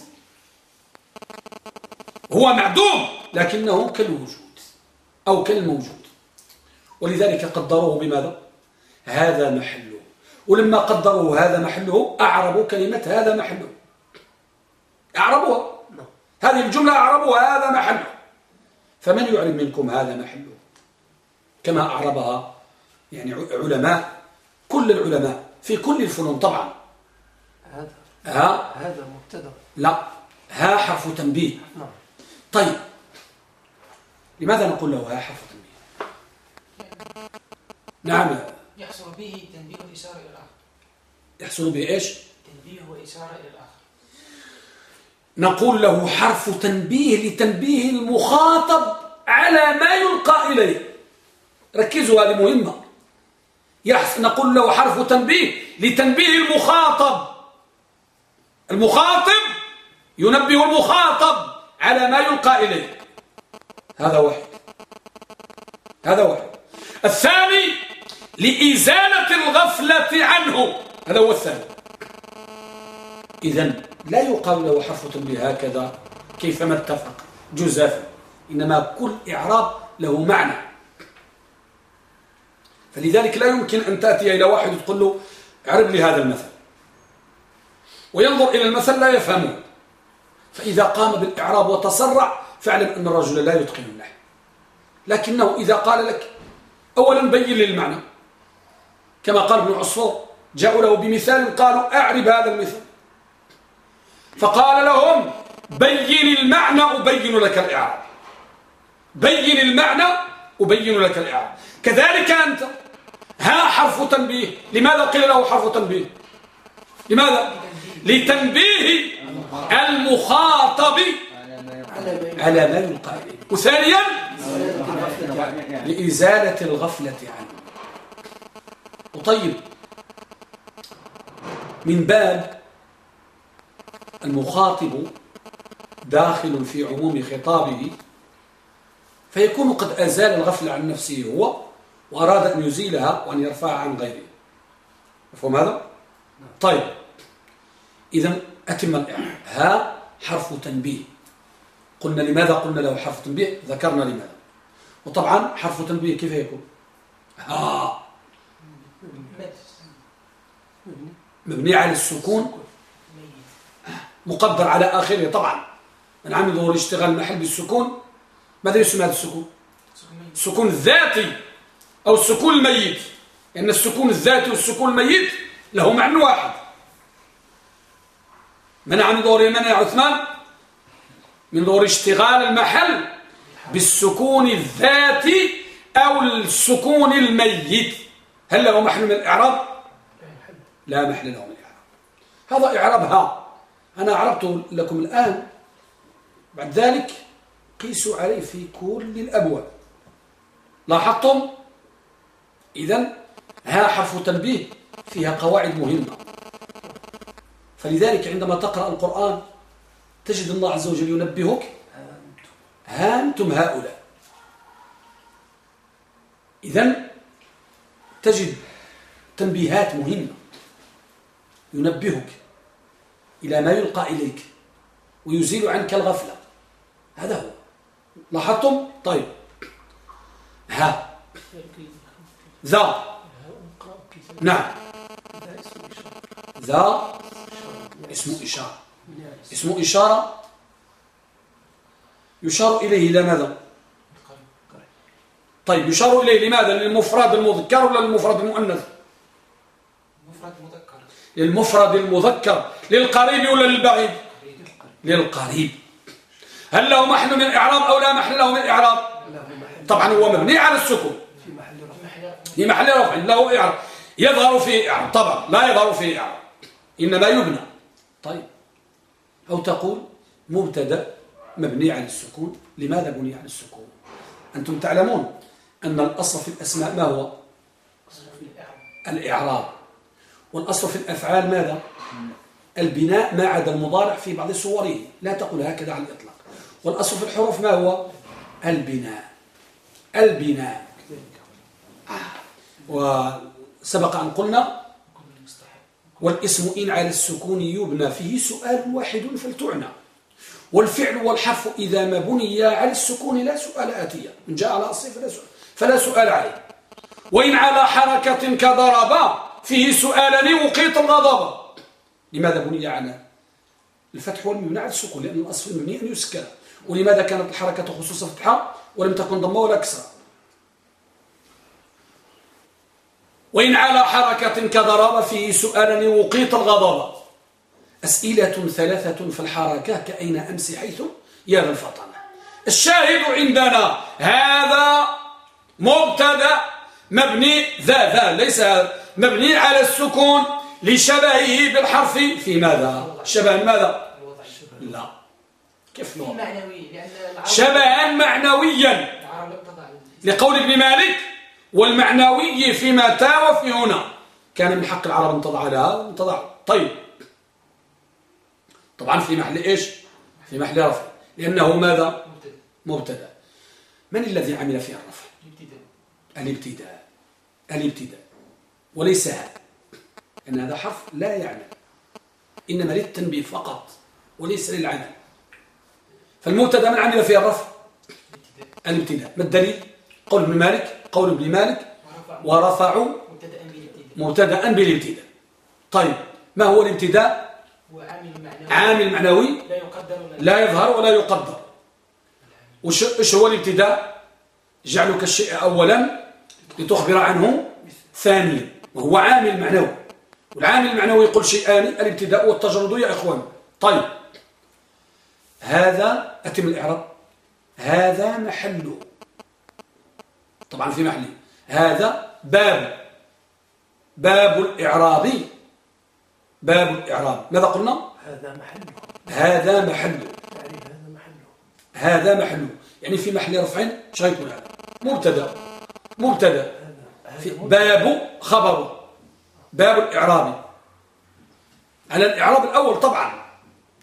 هو معدوم لكنه كالوجود أو كالموجود. ولذلك قدروه بماذا؟ هذا محله. ولما قدروه هذا محله أعربوا كلمة هذا محله. أعربوها. هذه الجملة أعربوها هذا محله. فمن يعلم منكم هذا محله؟ كما أعربها يعني علماء كل العلماء في كل الفنون طبعا. هذا. ها؟ هذا مبتدأ. لا. ها حرف تنبيه. نعم. طيب. لماذا نقول له ها حرف تنبيه؟ نعم. يحصل به تنبيه الإشارة إلى الآخر. يحصل به إيش؟ تنبيه وإشارة إلى الآخر. نقول له حرف تنبيه لتنبيه المخاطب على ما يلقى إليه. ركزوا هذه مهمة. نقول له حرف تنبيه لتنبيه المخاطب. المخاطب ينبه المخاطب على ما يلقى إليه. هذا واحد. هذا واحد. الثاني لإزالة الغفلة عنه. هذا هو الثاني. إذا لا يقال له حرف تنبيه هكذا كيفما اتفق جزافا إنما كل إعراب له معنى. فلذلك لا يمكن أن تأتي إلى واحد وتقول له اعرب لي هذا المثل. وينظر إلى المثل لا يفهمه. فإذا قام بالإعراب وتسرع فاعلم أن الرجل لا يتقن النحو لكنه إذا قال لك أولا بين لي المعنى. كما قال ابن عصفور جاءوا له بمثال قالوا أعرب هذا المثال. فقال لهم بين المعنى أبين لك الإعراب. بين المعنى أبين لك الإعراب. كذلك أنت. ها حرف تنبيه. لماذا قيل له حرف تنبيه؟ لماذا؟ لتنبيه المخاطب على ما إليه وثانيا لإزالة الغفلة عنه. وطيب من باب المخاطب داخل في عموم خطابه فيكون قد أزال الغفلة عن نفسه هو وأراد أن يزيلها وأن يرفعها عن غيره. مفهوم هذا؟ طيب. إذا أتم الإعراب ها حرف تنبيه. قلنا لماذا قلنا له حرف تنبيه؟ ذكرنا لماذا. وطبعا حرف تنبيه كيف يكون؟ ها مبني على السكون. مقدر على آخره طبعا. من عمل ظهور اشتغال محل بالسكون. ماذا يسمى هذا السكون؟ السكون الذاتي أو السكون الميت. لأن السكون الذاتي والسكون الميت له معنى واحد. منع من ظهور منع عثمان؟ من ظهور اشتغال المحل بالسكون الذاتي أو السكون الميت. هل له محل من الإعراب؟ لا محل له من الإعراب. هذا إعرابها أنا أعربته لكم الآن. بعد ذلك قيسوا عليه في كل الأبواب. لاحظتم؟ إذا ها حرف تنبيه فيها قواعد مهمة. فلذلك عندما تقرأ القرآن تجد الله عز وجل ينبهك. ها أنتم هؤلاء. إذا تجد تنبيهات مهمة ينبهك إلى ما يلقى إليك ويزيل عنك الغفلة. هذا هو. لاحظتم؟ طيب. ها. ذا. نعم. ذا. اسم إشارة. اسم إشارة يشار إليه إلى ماذا؟ طيب يشار إليه لماذا؟ للمفرد المذكر ولا للمفرد المؤنث؟ مفرد مذكر. للمفرد المذكر. للقريب ولا للبعيد؟ للقريب. هل له محل من إعراب أو لا محل له من إعراب طبعا هو مبني على السكون. في محل رفع. في محل رفع. له إعراب. يظهر فيه إعراب. طبعا لا يظهر فيه إعراب. إنما يبنى. طيب. أو تقول مبتدأ مبني على السكون. لماذا بني على السكون؟ أنتم تعلمون. أن الأصل في الأسماء ما هو؟ الإعراب. والأصل في الأفعال ماذا؟ البناء ما عدا المضارع في بعض صوره. لا تقول هكذا على الإطلاق. والأصل في الحروف ما هو؟ البناء. البناء. وسبق أن قلنا والاسم إن على السكون يبنى فيه سؤال واحد فلتعنى. والفعل والحرف إذا ما بني على السكون لا سؤال آتية إن جاء على أصل فلا سؤال, فلا سؤال عليه. وإن على حركة كضرب فيه سؤالان وقيت الغضب. لماذا بني على الفتح والمبنى على السكون؟ لأن الأصل المبني أن يسكن. ولماذا كانت الحركة خصوصا فتحة ولم تكن ضمة ولا كسرة وإن على حركة كضرب فيه سؤالا وقيت الغضب. أسئلة ثلاثة في الحركة كأين أمس حيث يا ذا الفطنة. الشاهد عندنا هذا مبتدأ مبني ذا ذا ليس مبني على السكون لشبهه بالحرف. في ماذا؟ شبه ماذا لا. كيف العرب شبها معنويا. لقول ابن مالك والمعنوي في متى وفي هنا. كان من حق العرب أن تضع لها وان تضع. طيب. طبعا في محل إيش؟ في محل رفع. لأنه ماذا؟ مبتدأ. من الذي عمل في الرفع؟ الابتداء. الابتداء. وليس ها أن هذا حرف لا يعمل إنما للتنبيه فقط وليس للعمل. فالمبتدا من عمل فيها الرفع؟ الابتداء. ما الدليل؟ قول ابن مالك قول ابن مالك ورفعوا مبتدأ بالابتداء. طيب ما هو الابتداء؟ عامل معنوي لا يظهر ولا يقدر. وش هو الابتداء؟ جعلك الشيء أولا لتخبر عنه ثانيا. وهو عامل معنوي. والعامل المعنوي يقول شيئان الابتداء والتجرد يا إخوان. طيب. هذا أتم الإعراب. هذا محله طبعا في محله هذا باب. باب الإعراب. باب الإعراب. ماذا قلنا؟ هذا محله هذا محله يعني هذا محله هذا محله يعني في محل رفع يكون هذا مبتدأ. مبتدا. باب خبر. باب الإعراب. على الإعراب الأول طبعا.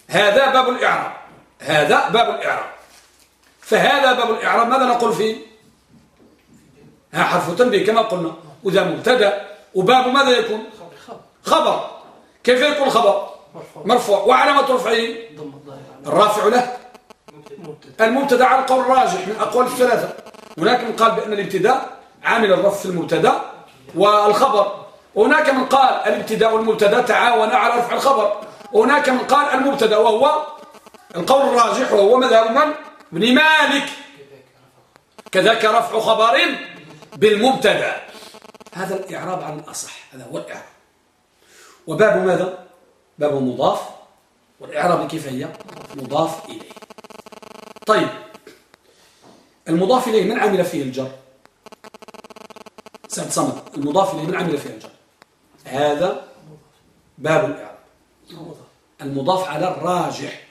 هذا باب الإعراب. هذا باب الإعراب. فهذا باب الإعراب ماذا نقول فيه؟ ها حرف تنبيه كما قلنا. وذا مبتدا. وباب ماذا يكون؟ خبر. خبر كيف يكون الخبر مرفوع. وعلامة رفعه؟ الرافع له. مبتدا المبتدا على القول الراجح من أقوال الثلاثة. هناك من قال بأن الابتداء عامل الرف المبتدا والخبر. وهناك من قال الابتداء والمبتدا تعاون على رفع الخبر. وهناك من قال المبتدا وهو القول الراجح وهو مذهب من؟ ابن مالك. كذاك رفع خبر بالمبتدا. هذا الإعراب على الأصح. هذا هو الإعراب. وباب ماذا؟ باب مضاف. والإعراب كيف هي؟ مضاف إليه. طيب. المضاف إليه من عمل فيه الجر؟ سعد صمد المضاف إليه من عمل فيه الجر هذا باب الإعراب. المضاف على الراجح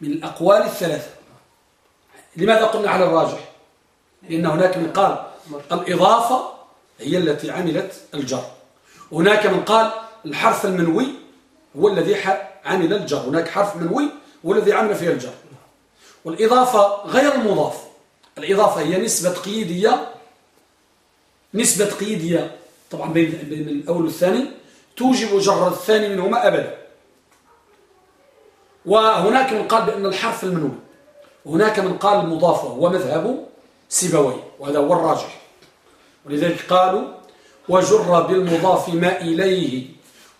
من الأقوال الثلاثة. لماذا قلنا على الراجح؟ لأن هناك من قال الإضافة هي التي عملت الجر. هناك من قال الحرف المنوي هو الذي عمل الجر. هناك حرف منوي هو الذي عمل فيه الجر. والإضافة غير المضاف. الإضافة هي نسبة قيدية نسبة قيدية طبعا بين الأول والثاني توجب جر الثاني منهما أبدا. وهناك من قال بأن الحرف المنوي وهناك من قال المضاف وهو مذهب سيبويه وهذا هو الراجح. ولذلك قالوا وجر بالمضاف ما إليه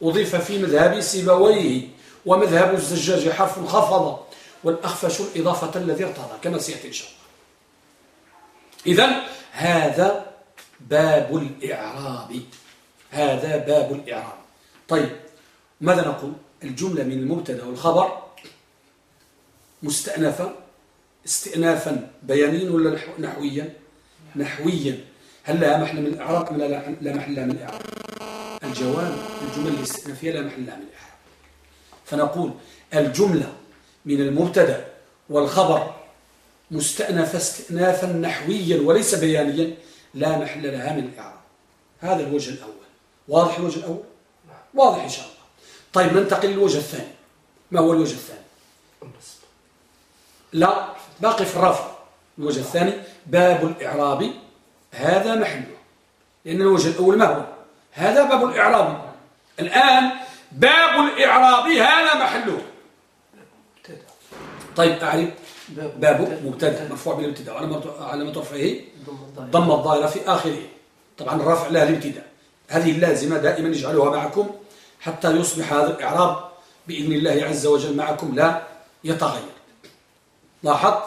أضيف في مذهب سيبويه ومذهب الزجاج حرف خفض والأخفش الإضافة الذي ارتضى كما سيأتي إن شاء الله. إذن هذا باب الإعراب. هذا باب الإعراب. طيب ماذا نقول؟ الجملة من المبتدأ والخبر مستأنفة؟ استئنافا بيانيا ولا نحو- نحويا؟ نحويا. هل لها محل من الإعراب لا لا محل لها من الإعراب؟ الجواب الجمل الاستئنافية لا محل لها من الإعراب. فنقول الجملة من المبتدأ والخبر مستأنفة استئنافا نحويا وليس بيانيا. لا محل لها من الإعراب هذا الوجه الأول. واضح الوجه الأول؟ واضح إن شاء الله. طيب ننتقل للوجه الثاني؟ ما هو الوجه الثاني؟ لا باقي في الرفع. الوجه الثاني باب الإعراب هذا محله. لأن الوجه الأول ما هو؟ هذا باب الإعراب. الآن باب الإعراب هذا محله. طيب أعرف. باب مبتدا مرفوع بالابتداء وعلامة علامة رفعه ضم الظاهر ضم الظاهرة في آخره. طبعا الرفع لها الابتداء هذه اللازمة دائما نجعلها معكم حتى يصبح هذا الإعراب بإذن الله عز وجل معكم لا يتغير. لاحظت؟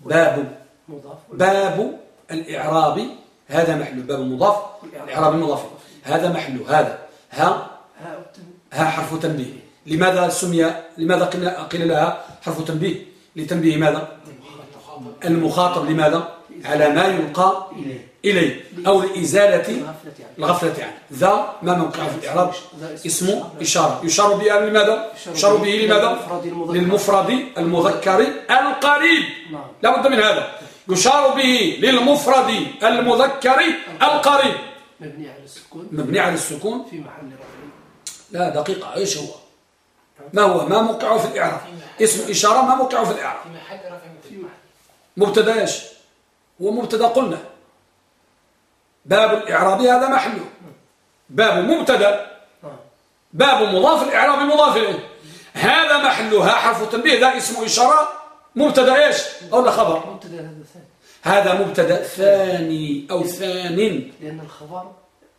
باب. باب الإعراب. هذا محل. باب المضاف الإعراب المضاف. هذا محل. هذا. ها؟ ها حرف تنبيه. لماذا سمي لماذا قيل لها حرف تنبيه؟ لتنبيه ماذا؟ المخاطب لماذا؟ على ما يلقى إليه أو لإزالة الغفلة عنه. ذا ما موقع في الإعراب. اسمه إشارة. يشار بها لماذا؟ يشار به لماذا؟ للمفرد المذكر. القريب. لا بد من هذا. يشار به للمفرد المذكر القريب. مبني على السكون. مبني على السكون. في محل رفع لا دقيقة. إيش هو؟ ما هو؟ ما موقعه في الإعراب. اسم إشارة ما موقعه في الإعراب. مبتدا إيش؟ هو مبتدا قلنا. باب الإعراب هذا محله باب مبتدا. باب مضاف الإعراب مضاف إليه. هذا محلها حرف تنبيه ذا اسم إشارة. مبتدا إيش؟ أو خبر. مبتدا هذا ثاني. هذا مبتدا ثاني أو ثان لأن الخبر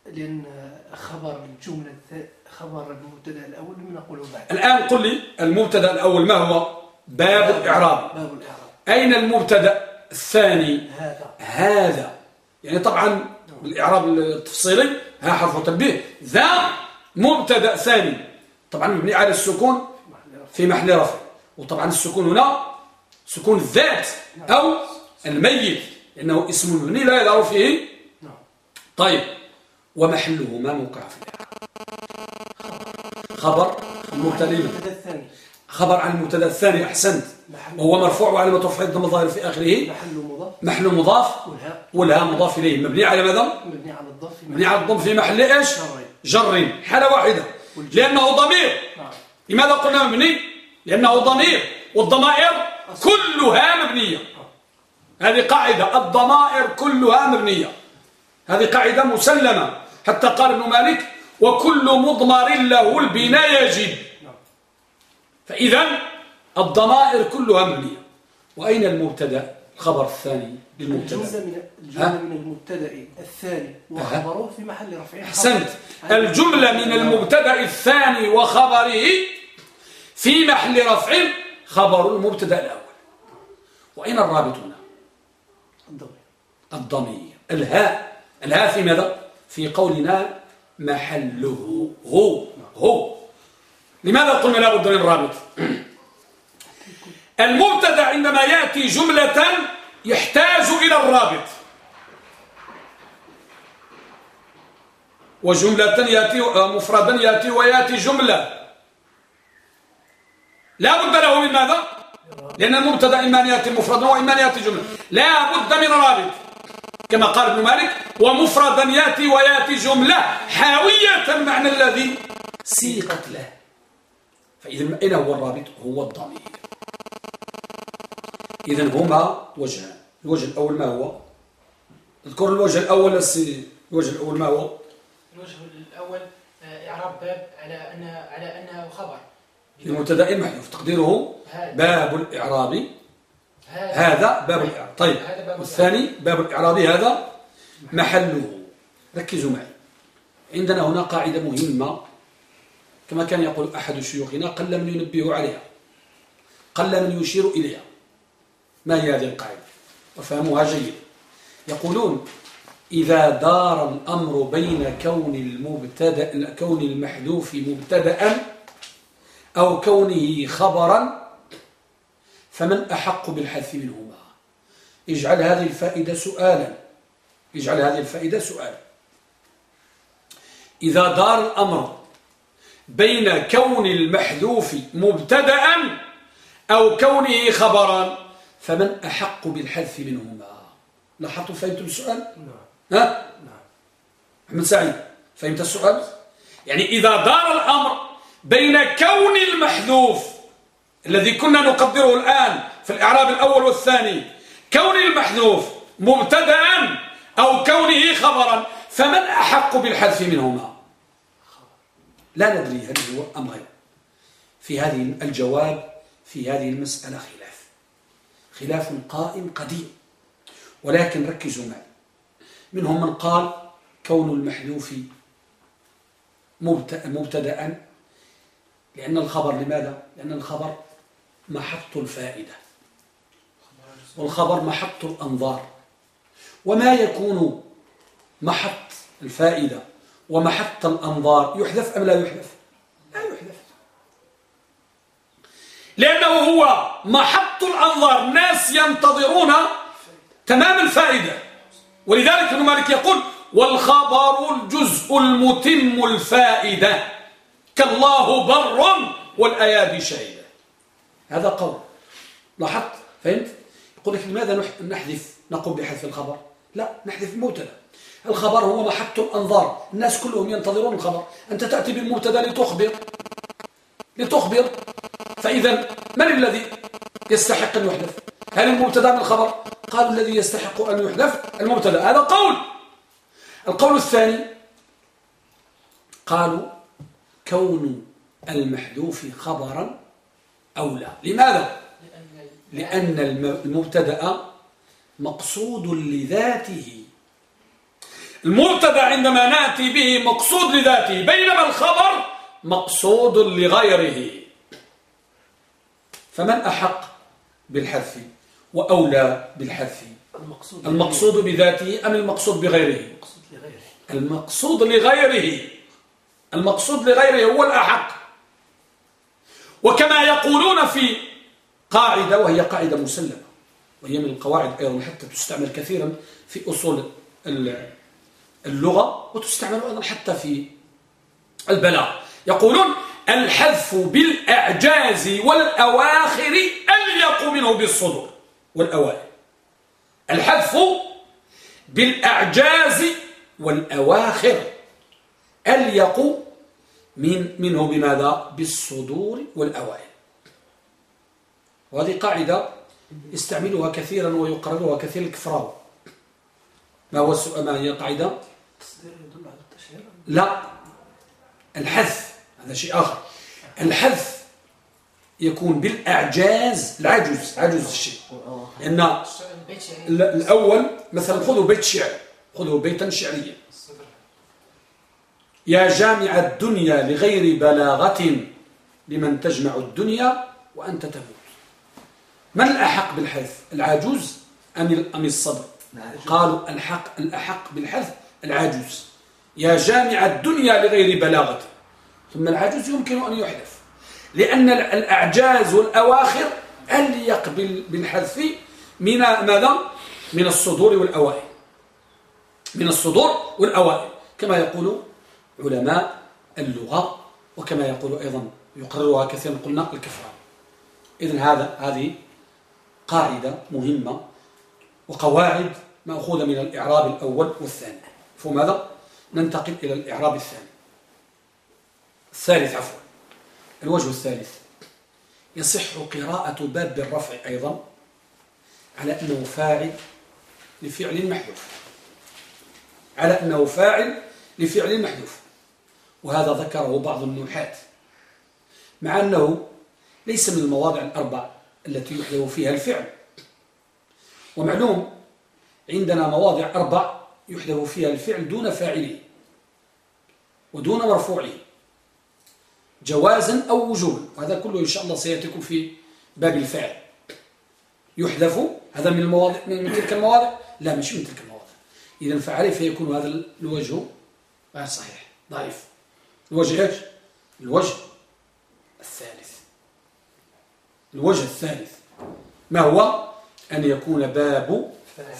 لأن خبر الجملة خبر المبتدأ الأول نقوله بعد. الآن قل لي المبتدأ الأول ما هو؟ باب الإعراب. باب الإعراب. أين المبتدأ الثاني؟ هذا. هذا. يعني طبعا بالإعراب التفصيلي ها حرف تنبيه ذا مبتدأ ثاني. طبعا مبني على السكون. في محل رفع. وطبعا السكون هنا سكون الذات أو الميت. لأنه اسم مبني لا يظهر فيه. نعم. طيب. ومحله ما موقع. فيه خبر الثاني خبر عن المبتدأ الثاني أحسنت. وهو مرفوع وعلامة رفعه الضم الظاهر في آخره. محل مضاف. محل مضاف. والهاء. والها مضاف إليه. مبني على ماذا؟ مبني على الضف في مبني على الضم في محل إيش؟ جر حالة واحدة. لأنه ضمير. نعم. لماذا قلنا مبني؟ لأنه ضمير. والضمائر كلها مبنية. هذه قاعدة. الضمائر كلها مبنية. هذه قاعدة مسلمة. حتى قال ابن مالك وكل مضمر له البناء يجب. فإذا الضمائر كلها مبنية. وأين المبتدأ؟ الخبر الثاني للمبتدأ. الجملة من الجملة من المبتدأ الثاني وخبره في محل رفع أحسنت. الجملة من المبتدأ الثاني وخبره في محل رفع خبر المبتدأ الأول. وأين الرابط هنا؟ الضمير. الضمير. الهاء. الهاء في ماذا؟ في قولنا محله. هو هو. لماذا قلنا لا بد من رابط؟ (clears throat) المبتدا عندما يأتي جملة يحتاج إلى الرابط. وجملة يأتي مفردا يأتي ويأتي جملة. لا بد له من ماذا؟ لأن المبتدا إما أن يأتي مفردا وإما أن يأتي جملة. لا بد من رابط. كما قال ابن مالك ومفردا يأتي ويأتي جملة حاوية المعنى الذي سيقت له. فإذا أين هو الرابط هو الضمير. إذا هما وجهان. الوجه الأول ما هو؟ اذكر الوجه الأول السي الوجه الأول ما هو؟ الوجه الأول آه، إعراب باب على أن على أنه خبر. المبتدا محذوف. تقديره؟ باب الإعراب. هذا باب طيب والثاني باب الإعراب هذا محله. ركزوا معي. عندنا هنا قاعدة مهمة. كما كان يقول أحد شيوخنا قل من ينبه عليها. قل من يشير إليها. ما هي هذه القاعدة؟ وفهموها جيد. يقولون إذا دار الأمر بين كون المبتدأ كون المحذوف مبتدأ أو كونه خبرا فمن أحق بالحذف منهما اجعل هذه الفائدة سؤالا اجعل هذه الفائدة سؤالا إذا دار الأمر بين كون المحذوف مبتدأ أو كونه خبرا فمن أحق بالحذف منهما لاحظتوا فهمتم السؤال؟ نعم ها؟ نعم محمد سعيد فهمت السؤال؟ يعني إذا دار الأمر بين كون المحذوف الذي كنا نقدره الآن في الإعراب الأول والثاني كون المحذوف مبتدأ أو كونه خبرا فمن أحق بالحذف منهما؟ لا ندري هل هو أم غير. في هذه الجواب في هذه المسألة خلاف. خلاف قائم قديم. ولكن ركزوا معي. منهم من قال كون المحذوف مبت- مبتدأ. لأن الخبر لماذا؟ لأن الخبر محط الفائدة والخبر محط الأنظار. وما يكون محط الفائدة ومحط الأنظار يحذف أم لا يحذف؟ لا يحذف. لأنه هو محط الأنظار. ناس ينتظرون تمام الفائدة. ولذلك ابن مالك يقول والخبر الجزء المتم الفائدة. كالله بر والأيادي شهيدة. هذا قول. لاحظت؟ فهمت؟ يقول لك لماذا نح- نحذف؟ نقوم بحذف الخبر. لا نحذف المبتدا الخبر هو محط الأنظار الناس كلهم ينتظرون الخبر. أنت تأتي بالمبتدا لتخبر. لتخبر. فإذا من الذي يستحق أن يحذف؟ هل المبتدا من الخبر؟ قالوا الذي يستحق أن يحذف المبتدا. هذا قول. القول الثاني. قالوا كون المحذوف خبرا أولى لماذا؟ لأن المبتدأ مقصود لذاته. المبتدأ عندما نأتي به مقصود لذاته. بينما الخبر مقصود لغيره. فمن أحق بالحذف وأولى بالحذف؟ المقصود, المقصود بذاته أم المقصود بغيره؟ المقصود لغيره. المقصود لغيره هو الأحق. وكما يقولون في قاعدة وهي قاعدة مسلمة وهي من القواعد أيضا حتى تستعمل كثيرا في أصول اللغة وتستعمل أيضا حتى في البلاغ. يقولون الحذف بالأعجاز والأواخر أليق منه بالصدور والأوائل. الحذف بالأعجاز والأواخر أليق من منه بماذا؟ بالصدور والأوائل. وهذه قاعدة يستعملها كثيرا ويقررها كثير الكفراوي. ما هو السؤال ما هي قاعدة؟ لا. الحذف. هذا شيء آخر. الحذف يكون بالأعجاز العجز عجز الشيء. لأن الأول مثلا خذوا بيت شعر خذوا بيتا شعريا. يا جامع الدنيا لغير بلاغة لمن تجمع الدنيا وأنت تموت. من الأحق بالحذف العجوز أم أم الصبر؟ قالوا الحق الأحق بالحذف العجوز. يا جامع الدنيا لغير بلاغة. ثم العجوز يمكن أن يحذف لأن الأعجاز والأواخر أليق بالحذف من ماذا؟ من الصدور والأوائل. من الصدور والأوائل. كما يقول علماء اللغة وكما يقول أيضا يقررها كثيرا قلنا الكفران إذن هذا هذه قاعدة مهمة وقواعد مأخوذة من الإعراب الأول والثاني. فماذا؟ ننتقل إلى الإعراب الثاني. الثالث عفوا. الوجه الثالث. يصح قراءة باب بالرفع أيضا على أنه فاعل لفعل محذوف. على أنه فاعل لفعل محذوف. وهذا ذكره بعض النحاة مع أنه ليس من المواضع الأربع التي يحذف فيها الفعل. ومعلوم عندنا مواضع أربع يحذف فيها الفعل دون فاعله ودون مرفوعه جوازا أو وجوبا وهذا كله إن شاء الله سيأتيكم في باب الفعل يحذف هذا من المواضع من تلك المواضع؟ لا مش من تلك المواضع. إذا فعليه فيكون هذا الوجه غير صحيح ضعيف. الوجه إيش؟ الوجه الثالث. الوجه الثالث. ما هو؟ أن يكون باب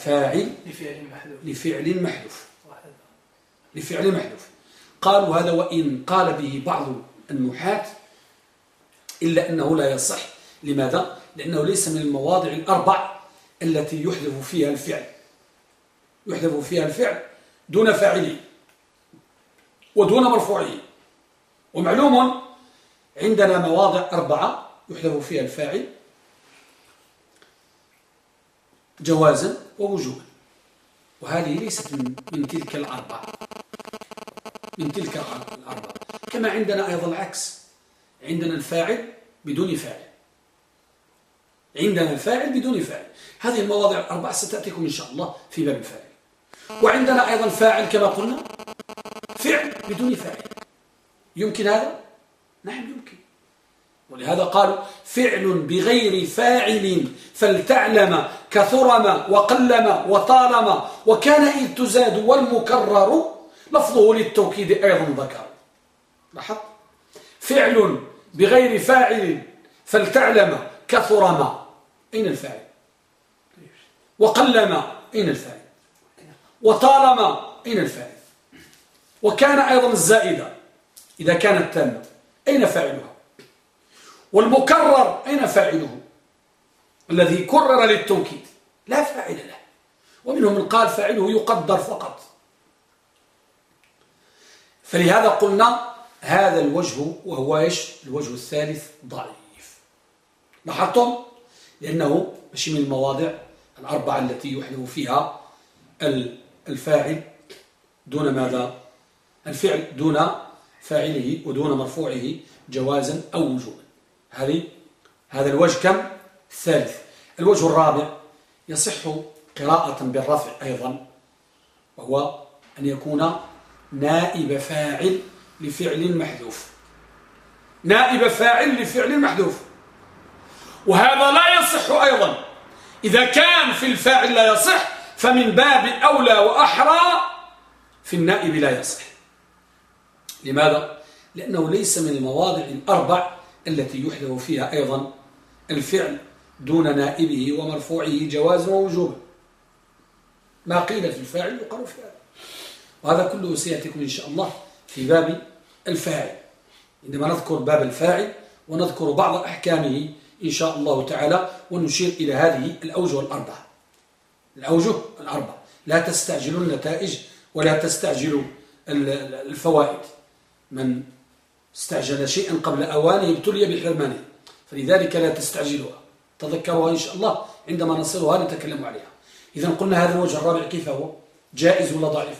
فاعل. لفعل محذوف. لفعل محذوف. لفعل محذوف. قالوا هذا وإن قال به بعض النحاة إلا أنه لا يصح. لماذا؟ لأنه ليس من المواضع الأربع التي يحذف فيها الفعل. يحذف فيها الفعل دون فاعله ودون مرفوعه. ومعلوم عندنا مواضع أربعة يحذف فيها الفاعل جوازا ووجوبا. وهذه ليست من, تلك الأربعة. من تلك الأربعة. كما عندنا أيضا العكس. عندنا الفاعل بدون فاعل. عندنا الفاعل بدون فاعل. هذه المواضع الأربعة ستأتيكم إن شاء الله في باب الفاعل. وعندنا أيضا فاعل كما قلنا فعل بدون فاعل. يمكن هذا؟ نعم يمكن. ولهذا قالوا فعل بغير فاعل فلتعلم كثرما وقلما وطالما وكان إذ تزاد والمكرر لفظه للتوكيد أيضا ذكر. لاحظ فعل بغير فاعل فلتعلم كثرما أين الفاعل؟ وقلما أين الفاعل؟ وطالما أين الفاعل؟ وكان أيضا الزائدة. إذا كانت تامة أين فاعلها؟ والمكرر أين فاعله؟ الذي كرر للتوكيد لا فاعل له. ومنهم من قال فاعله يقدر فقط. فلهذا قلنا هذا الوجه وهو إيش؟ الوجه الثالث ضعيف. لاحظتم؟ لأنه مش من المواضع الأربعة التي يحذف فيها الفاعل دون ماذا؟ الفعل دون فاعله ودون مرفوعه جوازا أو وجوبا. هذه هذا الوجه كم؟ الثالث. الوجه الرابع يصح قراءة بالرفع أيضا وهو أن يكون نائب فاعل لفعل محذوف. نائب فاعل لفعل محذوف. وهذا لا يصح أيضا. إذا كان في الفاعل لا يصح فمن باب أولى وأحرى في النائب لا يصح. لماذا؟ لأنه ليس من المواضع الأربع التي يحذف فيها أيضا الفعل دون نائبه ومرفوعه جوازا ووجوبا ما قيل في الفاعل يقال في هذا وهذا كله سيأتيكم إن شاء الله في باب الفاعل. عندما نذكر باب الفاعل ونذكر بعض أحكامه إن شاء الله تعالى ونشير إلى هذه الأوجه الأربعة. الأوجه الأربعة. لا تستعجلوا النتائج ولا تستعجلوا الفوائد. من استعجل شيئا قبل أوانه ابتلي بحرمانه. فلذلك لا تستعجلوها تذكروها إن شاء الله عندما نصلها نتكلم عليها. إذا قلنا هذا الوجه الرابع كيف هو؟ جائز ولا ضعيف؟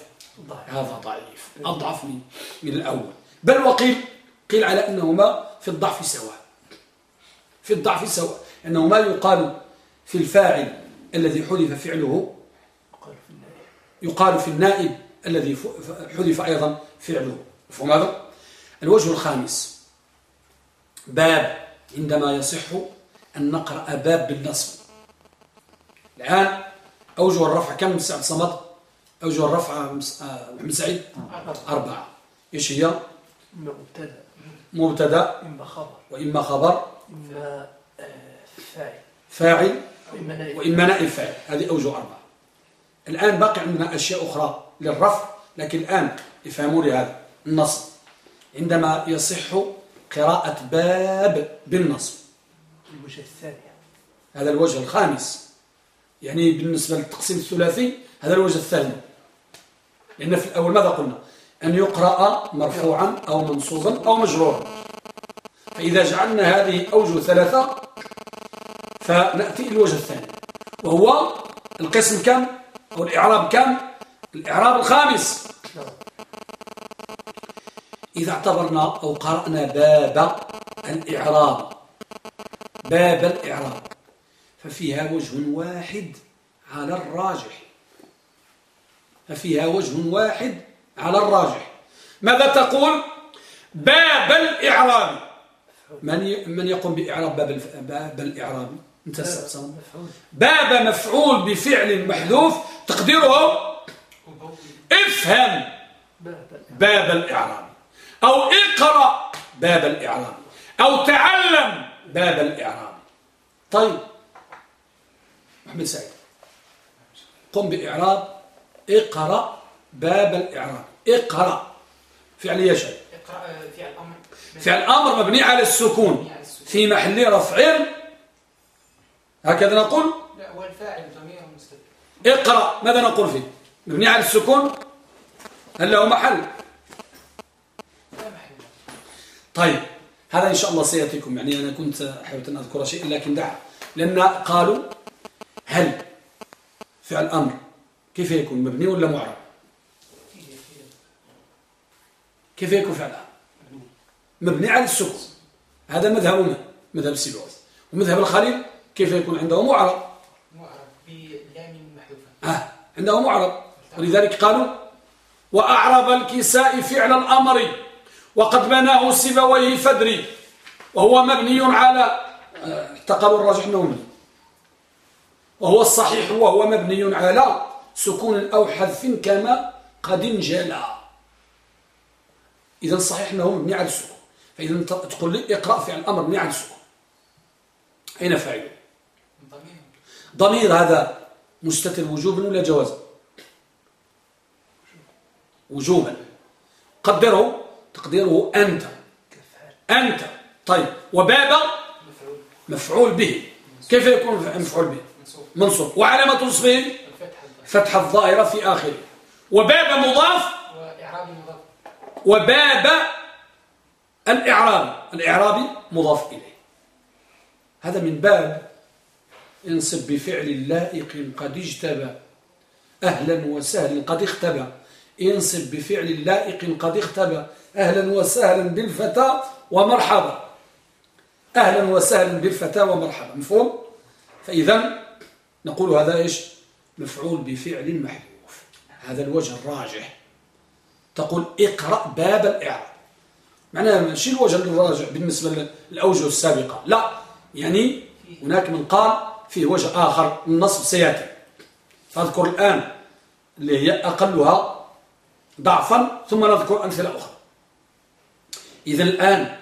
هذا ضعيف. أضعف من, من الأول. بل وقيل قيل على أنهما في الضعف سواء. في الضعف سواء. أنه ما يقال في الفاعل الذي حذف فعله يقال في النائب الذي حذف أيضا فعله. مفهوم هذا؟ الوجه الخامس. باب عندما يصح أن نقرأ باب بالنصب. الآن أوجه الرفع كم سعد صمد؟ أوجه الرفع محمد سعيد؟ أربعة. إيش هي؟ مبتدأ. مبتدأ. إما خبر. وإما خبر. إما آه، فاعل. فاعل. وإما نائب فاعل. هذه أوجه أربعة. الآن باقي عندنا أشياء أخرى للرفع لكن الآن افهموا لي هذا. النصب. عندما يصح قراءة باب بالنصب. الوجه الثاني. هذا الوجه الخامس. يعني بالنسبة للتقسيم الثلاثي هذا الوجه الثاني. لأن في الأول ماذا قلنا؟ أن يقرأ مرفوعا أو منصوبا أو مجرورا. فإذا جعلنا هذه أوجه ثلاثة فنأتي الوجه الثاني. وهو القسم كم؟ أو الإعراب كم؟ الإعراب الخامس. إذا اعتبرنا أو قرأنا باب الإعراب. باب الإعراب. ففيها وجه واحد على الراجح. ففيها وجه واحد على الراجح. ماذا تقول؟ باب الإعراب. من من يقوم بإعراب باب باب الإعراب؟ أنت باب مفعول. بفعل محذوف تقديره؟ افهم. باب الإعراب. أو اقرأ باب الإعراب. أو تعلم باب الإعراب. طيب محمد سعيد قم بإعراب اقرأ باب الإعراب. اقرأ. فعل يشهد اقرأ فعل أمر فعل أمر مبني على السكون. في محل رفع هكذا نقول؟ لا والفاعل ضمير مستتر. اقرأ. ماذا نقول فيه؟ مبني على السكون. هل له محل؟ طيب هذا إن شاء الله سيأتيكم. يعني أنا كنت حاولت أن أذكر شيئا لكن دع. لأن قالوا هل فعل أمر كيف يكون؟ مبني ولا معرب؟ كيف يكون فعل أمر؟ مبني على السكون. هذا مذهبنا مذهب السيبوي ومذهب الخليل كيف يكون؟ عنده معرب. معرب بلام محذوفة آه عنده معرب. ولذلك قالوا وأعرب الكساء فعل الأمر. وقد بناه سيبويه فدري وهو مبني على اعتقلوا الراجح النومي وهو الصحيح وهو مبني على سكون أو حذف كما قد انجلى. إذا الصحيح أنه مبني على السكون. فإذا تقول لي اقرأ فعل الأمر مبني على السكون. أين ضمير. ضمير هذا مستتر وجوبا ولا جوازا؟ وجوبا. قدره تقديره أنت. أنت. طيب. وباب مفعول به. كيف يكون مفعول به؟ منصوب. وعلامة نصبه؟ فتح الظاهرة في آخره. وباب مضاف؟ وباب الإعراب. الإعرابي مضاف إليه. هذا من باب انصب بفعل لائق قد اجتبى. أهلا وسهلا قد اختبى. انصب بفعل لائق قد اختبى. أهلا وسهلا بالفتى ومرحبا. أهلا وسهلا بالفتى ومرحبا مفهوم؟ فإذا نقول هذا إيش؟ مفعول بفعل محذوف. هذا الوجه الراجح. تقول اقرأ باب الإعراب. معناها ماشي الوجه الراجح بالنسبة للأوجه السابقة؟ لا يعني هناك من قال فيه وجه آخر النصب سيأتي. فأذكر الآن اللي هي أقلها ضعفا ثم نذكر أمثلة أخرى. إذا الآن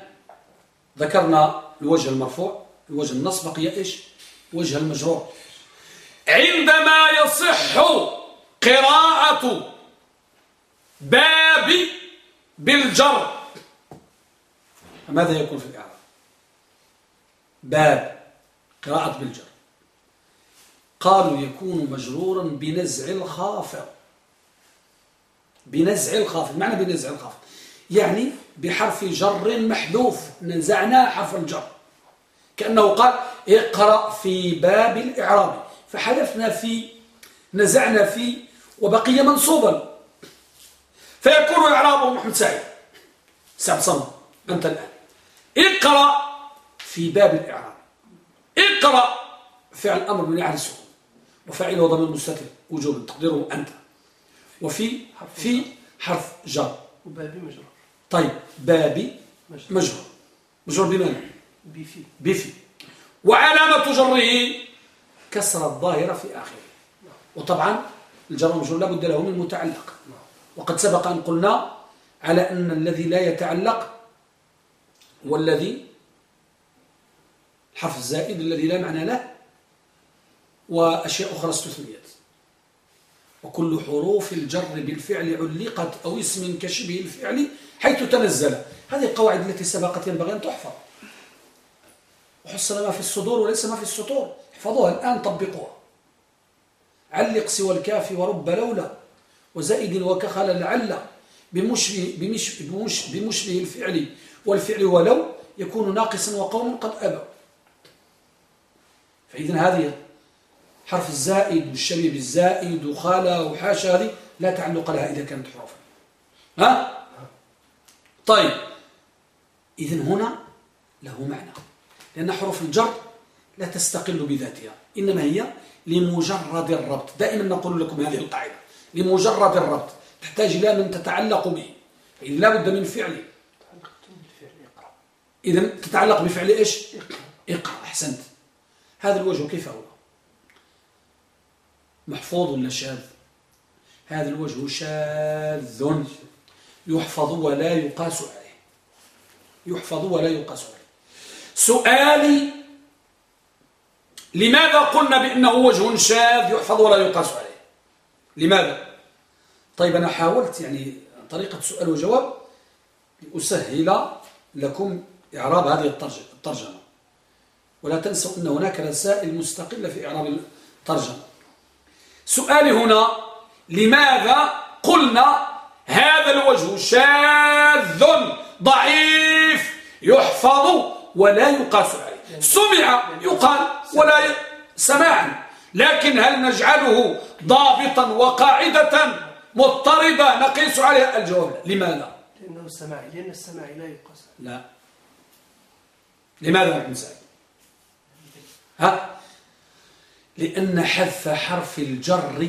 ذكرنا الوجه المرفوع الوجه النصب بقي إيش؟ وجه المجرور. عندما يصح قراءة باب بالجر ماذا يكون في الإعراب؟ باب قراءة بالجر. قالوا يكون مجرورا بنزع الخافض. بنزع الخافض معنى بنزع الخافض. يعني بحرف جر محذوف نزعنا حرف الجر. كأنه قال اقرأ في باب الإعراب. فحذفنا في نزعنا في وبقي منصوبا. فيكون إعرابه محمد سعيد. سعد صمد أنت الآن. اقرأ في باب الإعراب. اقرأ فعل أمر من على السكون وفاعله ضمير مستتر. وجوبا تقديره أنت. وفي في حرف جر. وبابي مجرور. طيب بابي مجرور مجرور بماذا؟ بفي. بفي. وعلامة جره كسر الظاهرة في آخره. وطبعا الجر المجرور لابد له من متعلق. وقد سبق أن قلنا على أن الذي لا يتعلق هو الذي الحرف الزائد الذي لا معنى له وأشياء أخرى استثنيت. وكل حروف الجر بالفعل علقت أو اسم كشبه الفعل حيث تنزل. هذه القواعد التي سبقت ينبغي أن تحفظ. وحصل ما في الصدور وليس ما في السطور. احفظوها الآن طبقوها. علق سوى الكاف ورب لولا وزائد وكخل لعل. بمشبه, بمشبه, بمشبه, بمشبه الفعل والفعل ولو يكون ناقصا وقوم قد أبى. فإذا هذه حرف الزائد والشبيه بالزائد وخالة وحاشا هذه لا تعلق لها إذا كانت حروفا. ها؟ طيب. إذن هنا له معنى. لأن حروف الجر لا تستقل بذاتها إنما هي لمجرد الربط. دائما نقول لكم هذه القاعدة لمجرد الربط. تحتاج إلى من تتعلق به. إذن لا بد من فعل. إذا تتعلق بفعل إيش؟ اقرأ. أحسنت. هذا الوجه كيف هو؟ محفوظ ولا شاذ؟ هذا الوجه شاذ. يحفظ ولا يقاس عليه. يحفظ ولا يقاس عليه. سؤالي لماذا قلنا بأنه وجه شاذ يحفظ ولا يقاس عليه؟ لماذا؟ طيب أنا حاولت يعني طريقة سؤال وجواب لأسهل لكم إعراب هذه الترجمة. ولا تنسوا أن هناك رسائل مستقلة في إعراب الترجمة. سؤالي هنا لماذا قلنا هذا الوجه شاذ ضعيف يحفظ ولا يقاس عليه. سمع يقال ولا سماعا لكن هل نجعله ضابطا وقاعدة مضطردة نقيس عليها الجواب لماذا؟ لأنه السماعي لأن السماعي لا يقاس. لا. لماذا سعيد ها؟ لأن حذف حرف الجر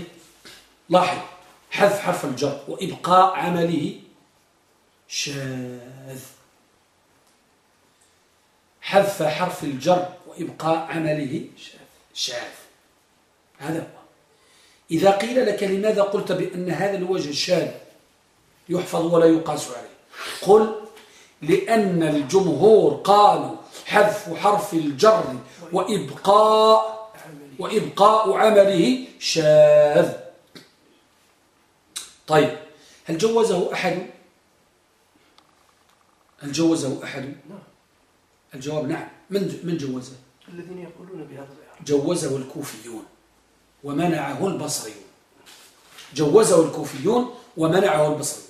لاحظ. حذف حرف الجر وإبقاء عمله. شاذ. حذف حرف الجر وإبقاء عمله. شاذ. هذا هو. إذا قيل لك لماذا قلت بأن هذا الوجه شاذ؟ يحفظ ولا يقاس عليه. قل لأن الجمهور قالوا حذف حرف الجر وإبقاء وإبقاء عمله شاذ. طيب هل جوزه أحد؟ هل جوزه أحد؟ نعم. الجواب نعم. من من جوزه؟ الذين يقولون بهذا الإعراب جوزه الكوفيون ومنعه البصريون. جوزه الكوفيون ومنعه البصريون.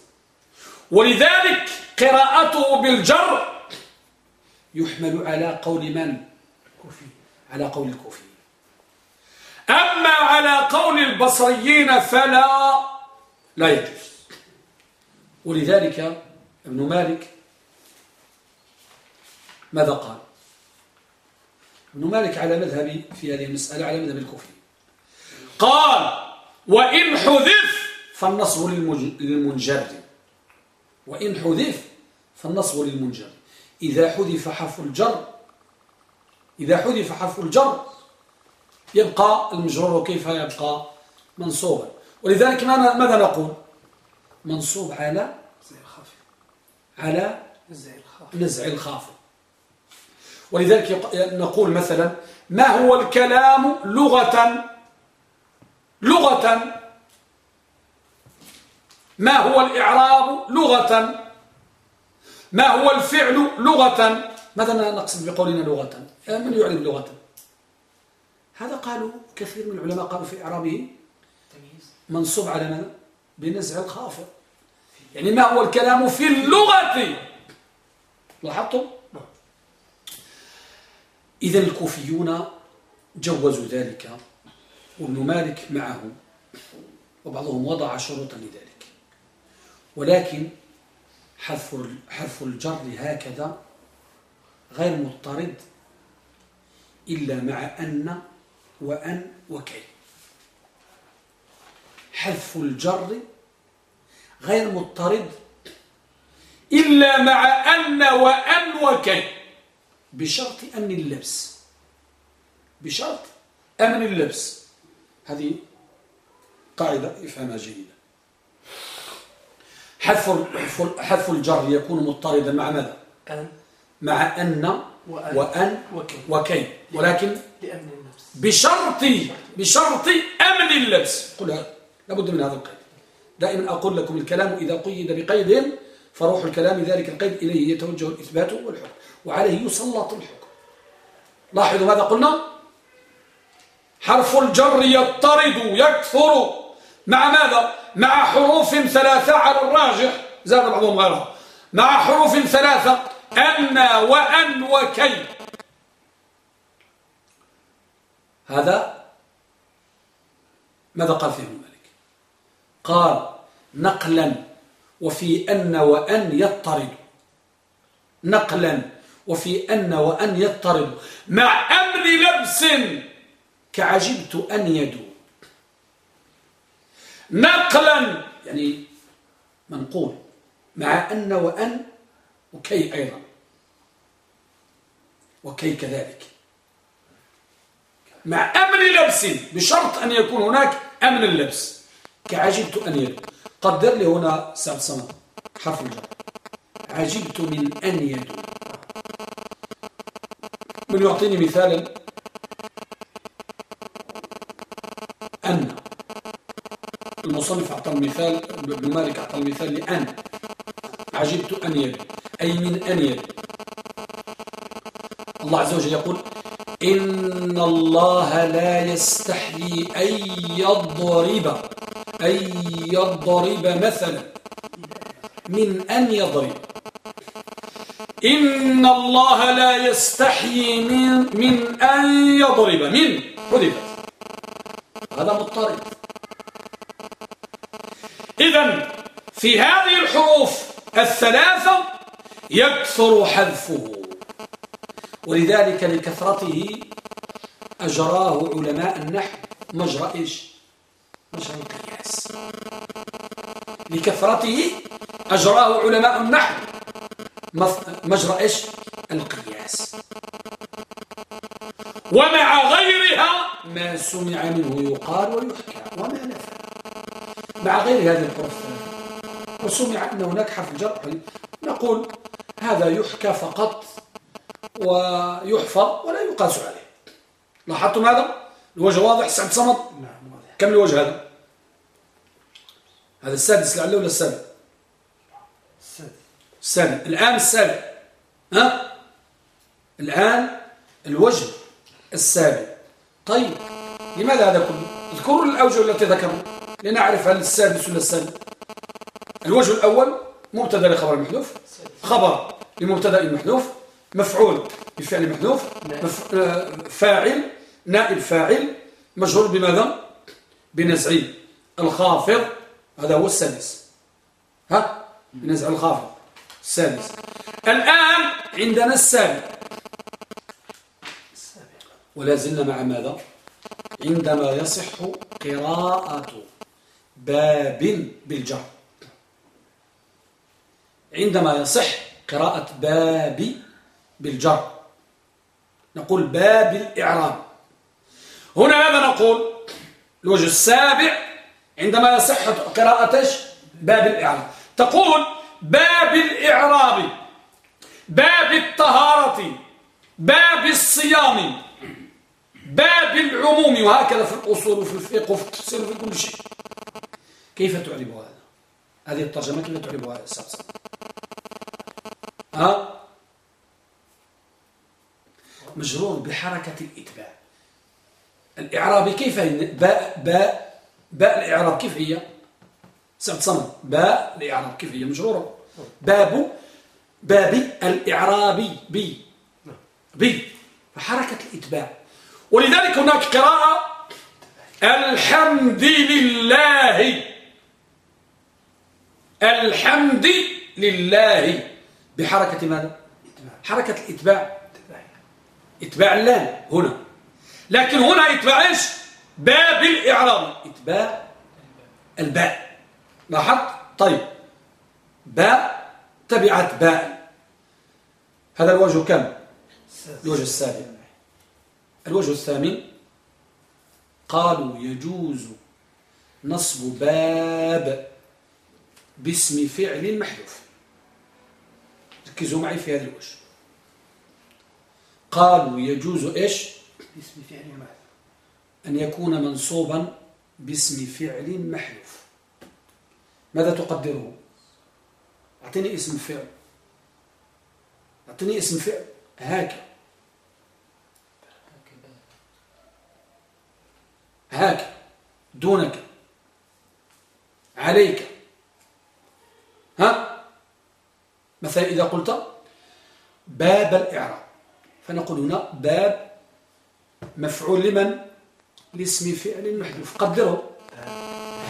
ولذلك قراءته بالجر يحمل على قول من؟ الكوفي. على قول الكوفي أما على قول البصريين فلا. لا يجوز. ولذلك ابن مالك ماذا قال؟ ابن مالك على مذهب في هذه المسألة على مذهب الكوفي. قال وإن حذف فالنصب للمنجر وإن حذف فالنصب للمنجر إذا حذف حرف الجر إذا حذف حرف الجر يبقى المجرور كيف يبقى؟ منصوبا. ولذلك ماذا نقول؟ منصوب على على نزع الخافض ولذلك نقول مثلا ما هو الكلام لغة؟ لغة. ما هو الإعراب؟ لغة. ما هو الفعل؟ لغة. ماذا نقصد بقولنا لغة؟ من يعرب لغة؟ هذا قالوا كثير من العلماء قالوا في إعرابه منصوب على ماذا بنزع الخافض. يعني ما هو الكلام في اللغة؟ لاحظتم؟ إذا الكوفيون جوزوا ذلك وابن مالك معه وبعضهم وضع شروطا لذلك. ولكن حرف حرف الجر هكذا غير مضطرد إلا مع أن وأن وكي حذف الجر غير مضطرد إلا مع أن وأن وكي بشرط أمن اللبس. بشرط أمن اللبس. هذه قاعدة افهمها جيدا حذف حذف الجر يكون مضطردا مع ماذا؟ مع أن وأن, وأن وكي, وكي. ولكن بشرط بشرط أمن اللبس. قل لابد من هذا القيد. دائما أقول لكم الكلام إذا قيد بقيد فروح الكلام ذلك القيد إليه يتوجه الإثبات والحكم وعليه يسلط الحكم. لاحظوا ماذا قلنا؟ حرف الجر يضطرد يكثر. مع ماذا؟ مع حروف ثلاثة على الراجح. زاد بعضهم غيرها. مع حروف ثلاثة أن وأن وكي. هذا ماذا قال فيه قال نقلا وفي أن وأن يضطرد نقلا وفي أن وأن يضطرد مع أمر لبس كعجبت أن يدو. نقلا يعني منقول. مع أن وأن وكي أيضا. وكي كذلك. مع أمن لبس بشرط أن يكون هناك أمن اللبس كعجبت أن يدو قدر لي هنا صمد حرف الجر. عجبت من أن يدو من يعطيني مثالا أن. المصنف أعطى المثال ابن مالك أعطى المثال لأن. عجبت أن يدو أي من أن يدو الله عز وجل يقول إن الله لا يستحيي أن يضرب. أن يضرب مثلا. من أن يضرب. إن الله لا يستحيي من, من أن يضرب. من؟ حذفت هذا مضطرب. إذا في هذه الحروف الثلاثة يكثر حذفه. ولذلك لكثرته أجراه علماء النحو مجرى إيش مجرى القياس لكثرته أجراه علماء النحو. مجرى إيش؟ القياس. ومع غيرها ما سمع منه يقال ويحكى. وما نفع مع غير هذه الحروف وسمع أن هناك حرف جر. نقول هذا يحكى فقط ويحفظ ولا يقاس عليه. لاحظتم هذا؟ الوجه واضح سعد صمد؟ نعم. كم الوجه هذا؟ هذا السادس لعله ولا السابع؟ السابع. الآن السابع. ها؟ الآن الوجه السابع. طيب لماذا هذا كله؟ اذكروا الأوجه التي ذكرنا لنعرف هل السادس ولا السابع. الوجه الأول مبتدا لخبر محذوف. خبر لمبتدا محذوف. مفعول بفعل محذوف. مف... آه، فاعل نائب فاعل. مجهول بماذا؟ بنزع الخافض هذا هو السادس ها؟ بنزع الخافض. السادس الآن عندنا السابع ولا زلنا مع ماذا؟ عندما يصح قراءة باب بالجر. عندما يصح قراءة باب بالجر. نقول باب الإعراب. هنا ماذا نقول؟ الوجه السابع عندما يصح قراءة باب الإعراب. تقول باب الإعراب باب الطهارة باب الصيام باب العموم وهكذا في الأصول وفي الفقه وفي التفسير وفي كل شيء. كيف تعرب هذا؟ هذه الترجمة كيف تعرب هذا السابس ها؟ مجرور بحركة الإتباع. الإعراب كيف هي؟ باء باء باء الإعراب كيف هي؟ سعد صمد باء الإعراب كيف هي؟ مجرورة. باب باب الإعرابي بي بي فحركة الإتباع. ولذلك هناك قراءة الحمد لله. الحمد لله. بحركة ماذا؟ حركة الإتباع. إتباع اللام هنا. لكن هنا إتباع إيش باب الإعراب. إتباع الباء. لاحظت؟ طيب. باء تبعت باء. هذا الوجه كم؟ الوجه السابع. الوجه الثامن. قالوا يجوز نصب باب باسم فعل محذوف. ركزوا معي في هذا الوجه. قالوا يجوز إيش؟ باسم فعل محذوف. أن يكون منصوبا باسم فعل محذوف. ماذا تقدره؟ أعطيني اسم فعل. أعطيني اسم فعل. هاك هاك دونك. عليك. ها؟ مثلا إذا قلت باب الإعراب. فنقول هنا باب مفعول لمن؟ لاسم فعل محذوف. قدره.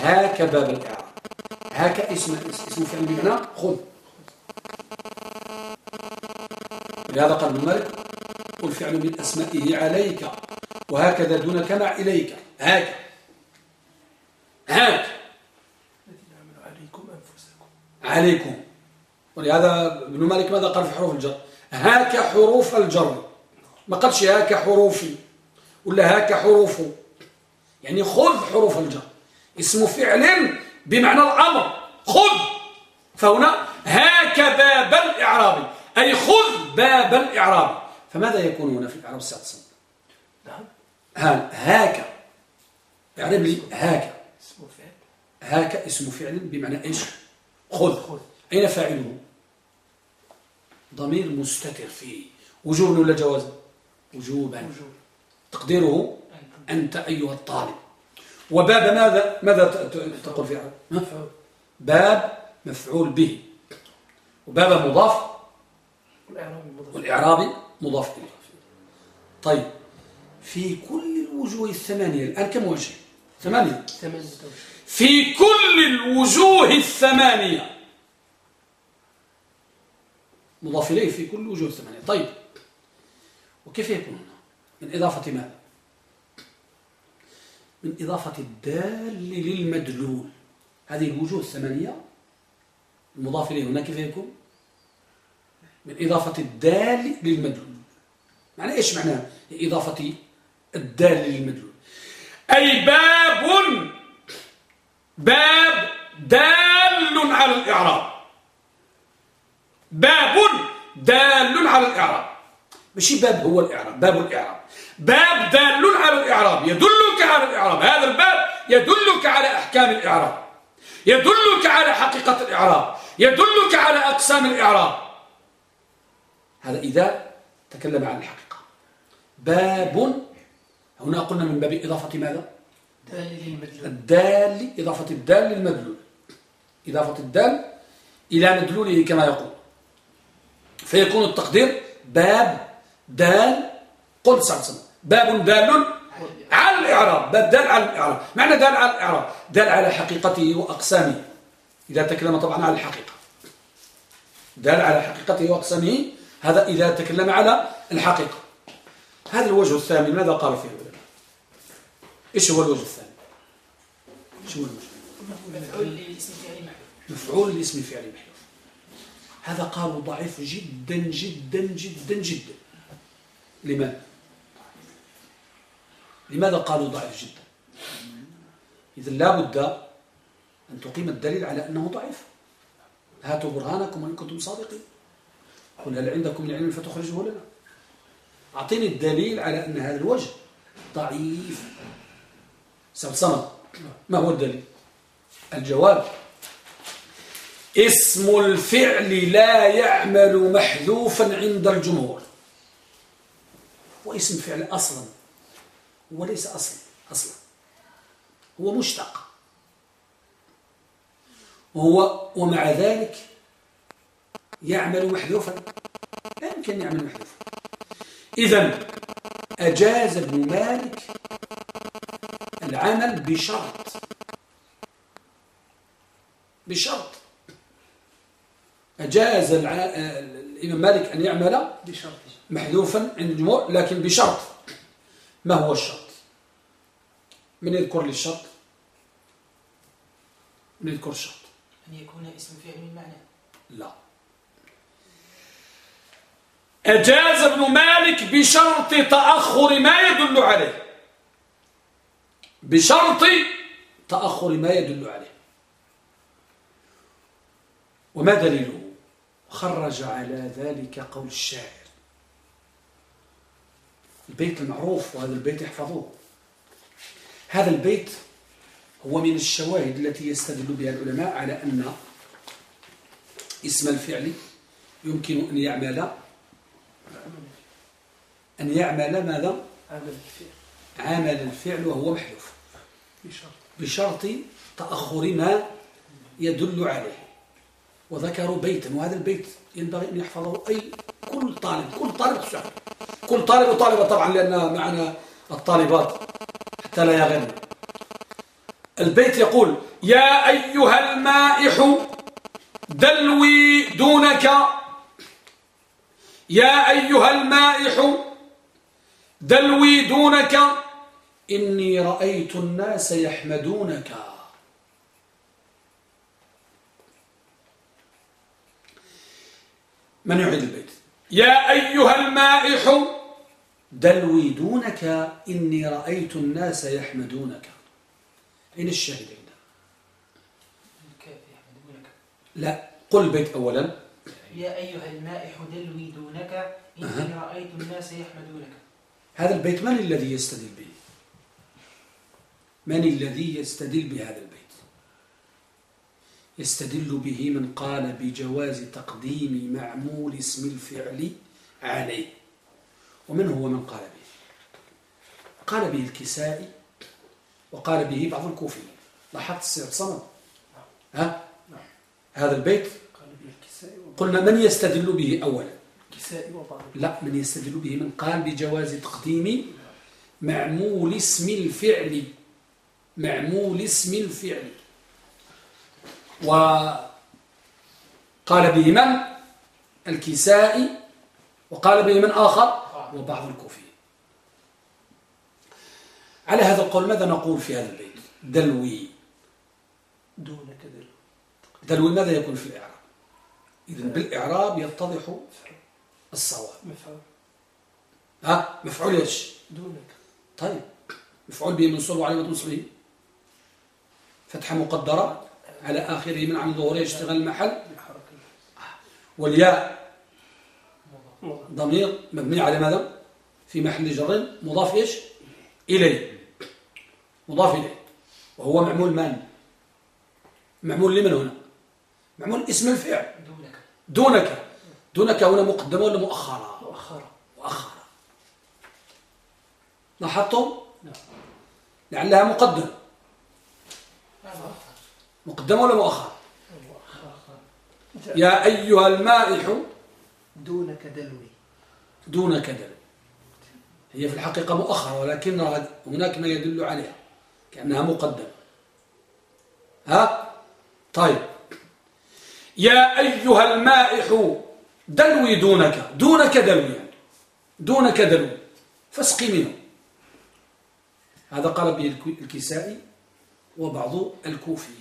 هاك باب الإعراب هاك اسم اسم فعل بمعنى خذ. لهذا قال ابن مالك والفعل من أسمائه عليك وهكذا دونك مع إليك. هاك هاك عليكم. أنفسكم عليكم ولهذا ابن مالك ماذا قال في حروف الجر؟ هاك حروف الجر. ما قالش هاك حروفي. ولا هاك حروف. يعني خذ حروف الجر. اسم فعل بمعنى الأمر. خذ. فهنا هاك باب الإعراب. أي خذ باب الإعراب. فماذا يكون هنا في الإعراب السادس نعم هاك. اعرب لي هاك. هاك اسم فعل بمعنى إيش؟ خذ. أين فاعله؟ ضمير مستتر فيه. وجوبا ولا جوازا وجوبا. وجوب تقديره أنت أيها الطالب. وباب ماذا ماذا تقول في عرب ها؟ مفعول. باب مفعول به. وباب مضاف. والإعرابي مضاف. إليه. طيب. في كل الوجوه الثمانية الآن كم وجه ثمانية. في كل الوجوه الثمانية. مضاف إليه في كل الوجوه الثمانية. طيب. وكيف يكون هنا؟ من إضافة ماذا من إضافة الدال للمدلول. هذه الوجوه الثمانية المضاف إليه هنا كيف يكون من إضافة الدال للمدلول. معنى إيش معنى إضافة الدال للمدلول؟ أي باب باب دال على الإعراب. باب دال على الإعراب. مش باب هو الإعراب باب الإعراب. باب دال على الإعراب يدلك على الإعراب. هذا الباب يدلك على أحكام الإعراب. يدلك على حقيقة الإعراب. يدلك على أقسام الإعراب. هذا إذا تكلم عن الحقيقة. باب هنا قلنا من باب إضافة ماذا؟ الدال إضافة الدال للمدلول. إضافة الدال إلى مدلوله كما يقول. فيكون التقدير باب دال قل سعد باب دال على الإعراب. باب دال على الإعراب. معنى دال على الإعراب؟ دال على حقيقته وأقسامه. إذا تكلم طبعا على الحقيقة. دال على حقيقته وأقسامه. هذا إذا تكلم على الحقيقة. هذا الوجه الثاني. ماذا قال فيه العلماء؟ إيش هو الوجه الثاني؟ إيش هو الوجه؟ مفعول لاسم فعل محذوف. مفعول لاسم فعل محذوف. هذا قالوا ضعيف جدا جدا جدا جدا. لماذا؟ لماذا قالوا ضعيف جدا؟ إذا لا بد أن تقيم الدليل على أنه ضعيف. هاتوا برهانكم إن كنتم صادقين. قل هل عندكم العلم فتخرجه لنا. أعطيني الدليل على أن هذا الوجه ضعيف. سبصمت ما هو الدليل؟ الجواب اسم الفعل لا يعمل محذوفا عند الجمهور. واسم فعل أصلا. هو ليس أصلا أصلا. هو مشتق. وهو ومع ذلك يعمل محذوفا. لا يمكن يعمل محذوفا. إذا أجاز ابن مالك العمل بشرط. بشرط. أجاز الإمام مالك أن يعمل بشرط. محذوفا عند الجمهور لكن بشرط. ما هو الشرط؟ من يذكر لي الشرط؟ من يذكر الشرط. أن يكون اسم فعل من معنى. لا. أجاز ابن مالك بشرط تأخر ما يدل عليه. بشرط تأخر ما يدل عليه. وما دليله؟ خرج على ذلك قول الشاعر. البيت المعروف وهذا البيت احفظوه هذا البيت هو من الشواهد التي يستدل بها العلماء على أن اسم الفعل يمكن أن يعمل أن يعمل ماذا؟ عمل الفعل. عمل الفعل وهو محذوف. بشرط. بشرط تأخر ما يدل عليه. وذكروا بيتا وهذا البيت ينبغي أن يحفظه أي كل طالب كل طالب تسعى كل طالب وطالبة طبعا لأن معنا الطالبات حتى لا يغنى البيت يقول يا أيها المائح دلوي دونك. يا أيها المائح دلوي دونك إني رأيت الناس يحمدونك. من يعيد البيت؟ يا أيها المائح! دلوي دونك إني رأيت الناس يحمدونك. أين الشاهد هنا لا قل البيت أولا. يا أيها المائح دلوي دونك إني رأيت الناس يحمدونك. هذا البيت من الذي يستدل به؟ من الذي يستدل بهذا البيت؟ يستدل به من قال بجواز تقديم معمول اسم الفعل عليه. ومن هو من قال به؟ قال به الكسائي وقال به بعض الكوفيين. لاحظت السير صمد ها؟ هذا البيت؟ قلنا من يستدل به أولا؟ لا من يستدل به من قال بجواز تقديم معمول اسم الفعل. معمول اسم الفعل. وقال به من؟ الكسائي وقال به من آخر؟ وبعض الكوفيين. على هذا القول ماذا نقول في هذا البيت؟ دلوي. دونك دلو دلوي ماذا يكون في الإعراب؟ إذن بالإعراب يتضح الصواب. مفعول. ها؟ مفعول إيش؟ دونك. طيب. مفعول به منصوب وعلامة نصبه فتحة مقدرة. على آخره منع من ظهوره اشتغال المحل والياء ضمير مبني على ماذا؟ في محل جر مضاف إيش؟ إليه. مضاف إليه. وهو معمول من؟ معمول لمن هنا؟ معمول اسم الفعل. دونك. دونك. دونك هنا مقدمة ولا مؤخرة؟ مؤخرة. مؤخرة. لاحظتم؟ نعم. لعلها مقدمة. مؤخر مقدمة ولا مؤخرة يا أيها المائح. دونك دلوي. دونك دلوي هي في الحقيقة مؤخرة ولكن هناك ما يدل عليها كأنها مقدمة. ها؟ طيب. يا أيها المائح دلوي دونك. دونك دلوي. دونك دلوي. فاسقي منه. هذا قال به الكسائي وبعض الكوفيين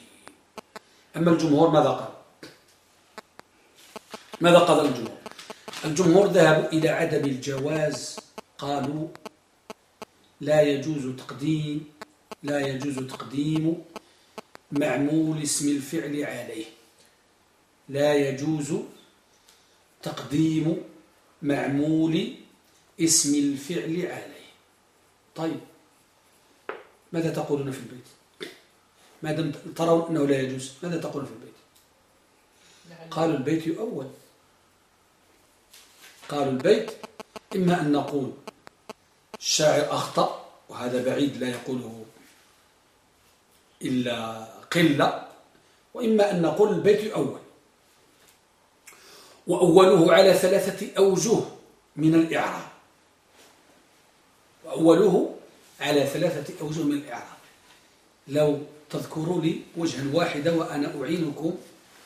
أما الجمهور ماذا قال؟ ماذا قال الجمهور؟ الجمهور ذهبوا إلى عدم الجواز. قالوا لا يجوز تقديم لا يجوز تقديم معمول اسم الفعل عليه. لا يجوز تقديم معمول اسم الفعل عليه. طيب ماذا تقولون في البيت؟ ما دام ترون أنه لا يجوز ماذا تقولون في البيت؟ قالوا البيت يؤول. قالوا البيت إما أن نقول الشاعر أخطأ وهذا بعيد لا يقوله إلا قلة وإما أن نقول البيت يؤول. وأوله على ثلاثة أوجه من الإعراب. وأوله على ثلاثة أوجه من الإعراب. لو تذكروا لي وجها واحدا وأنا أعينكم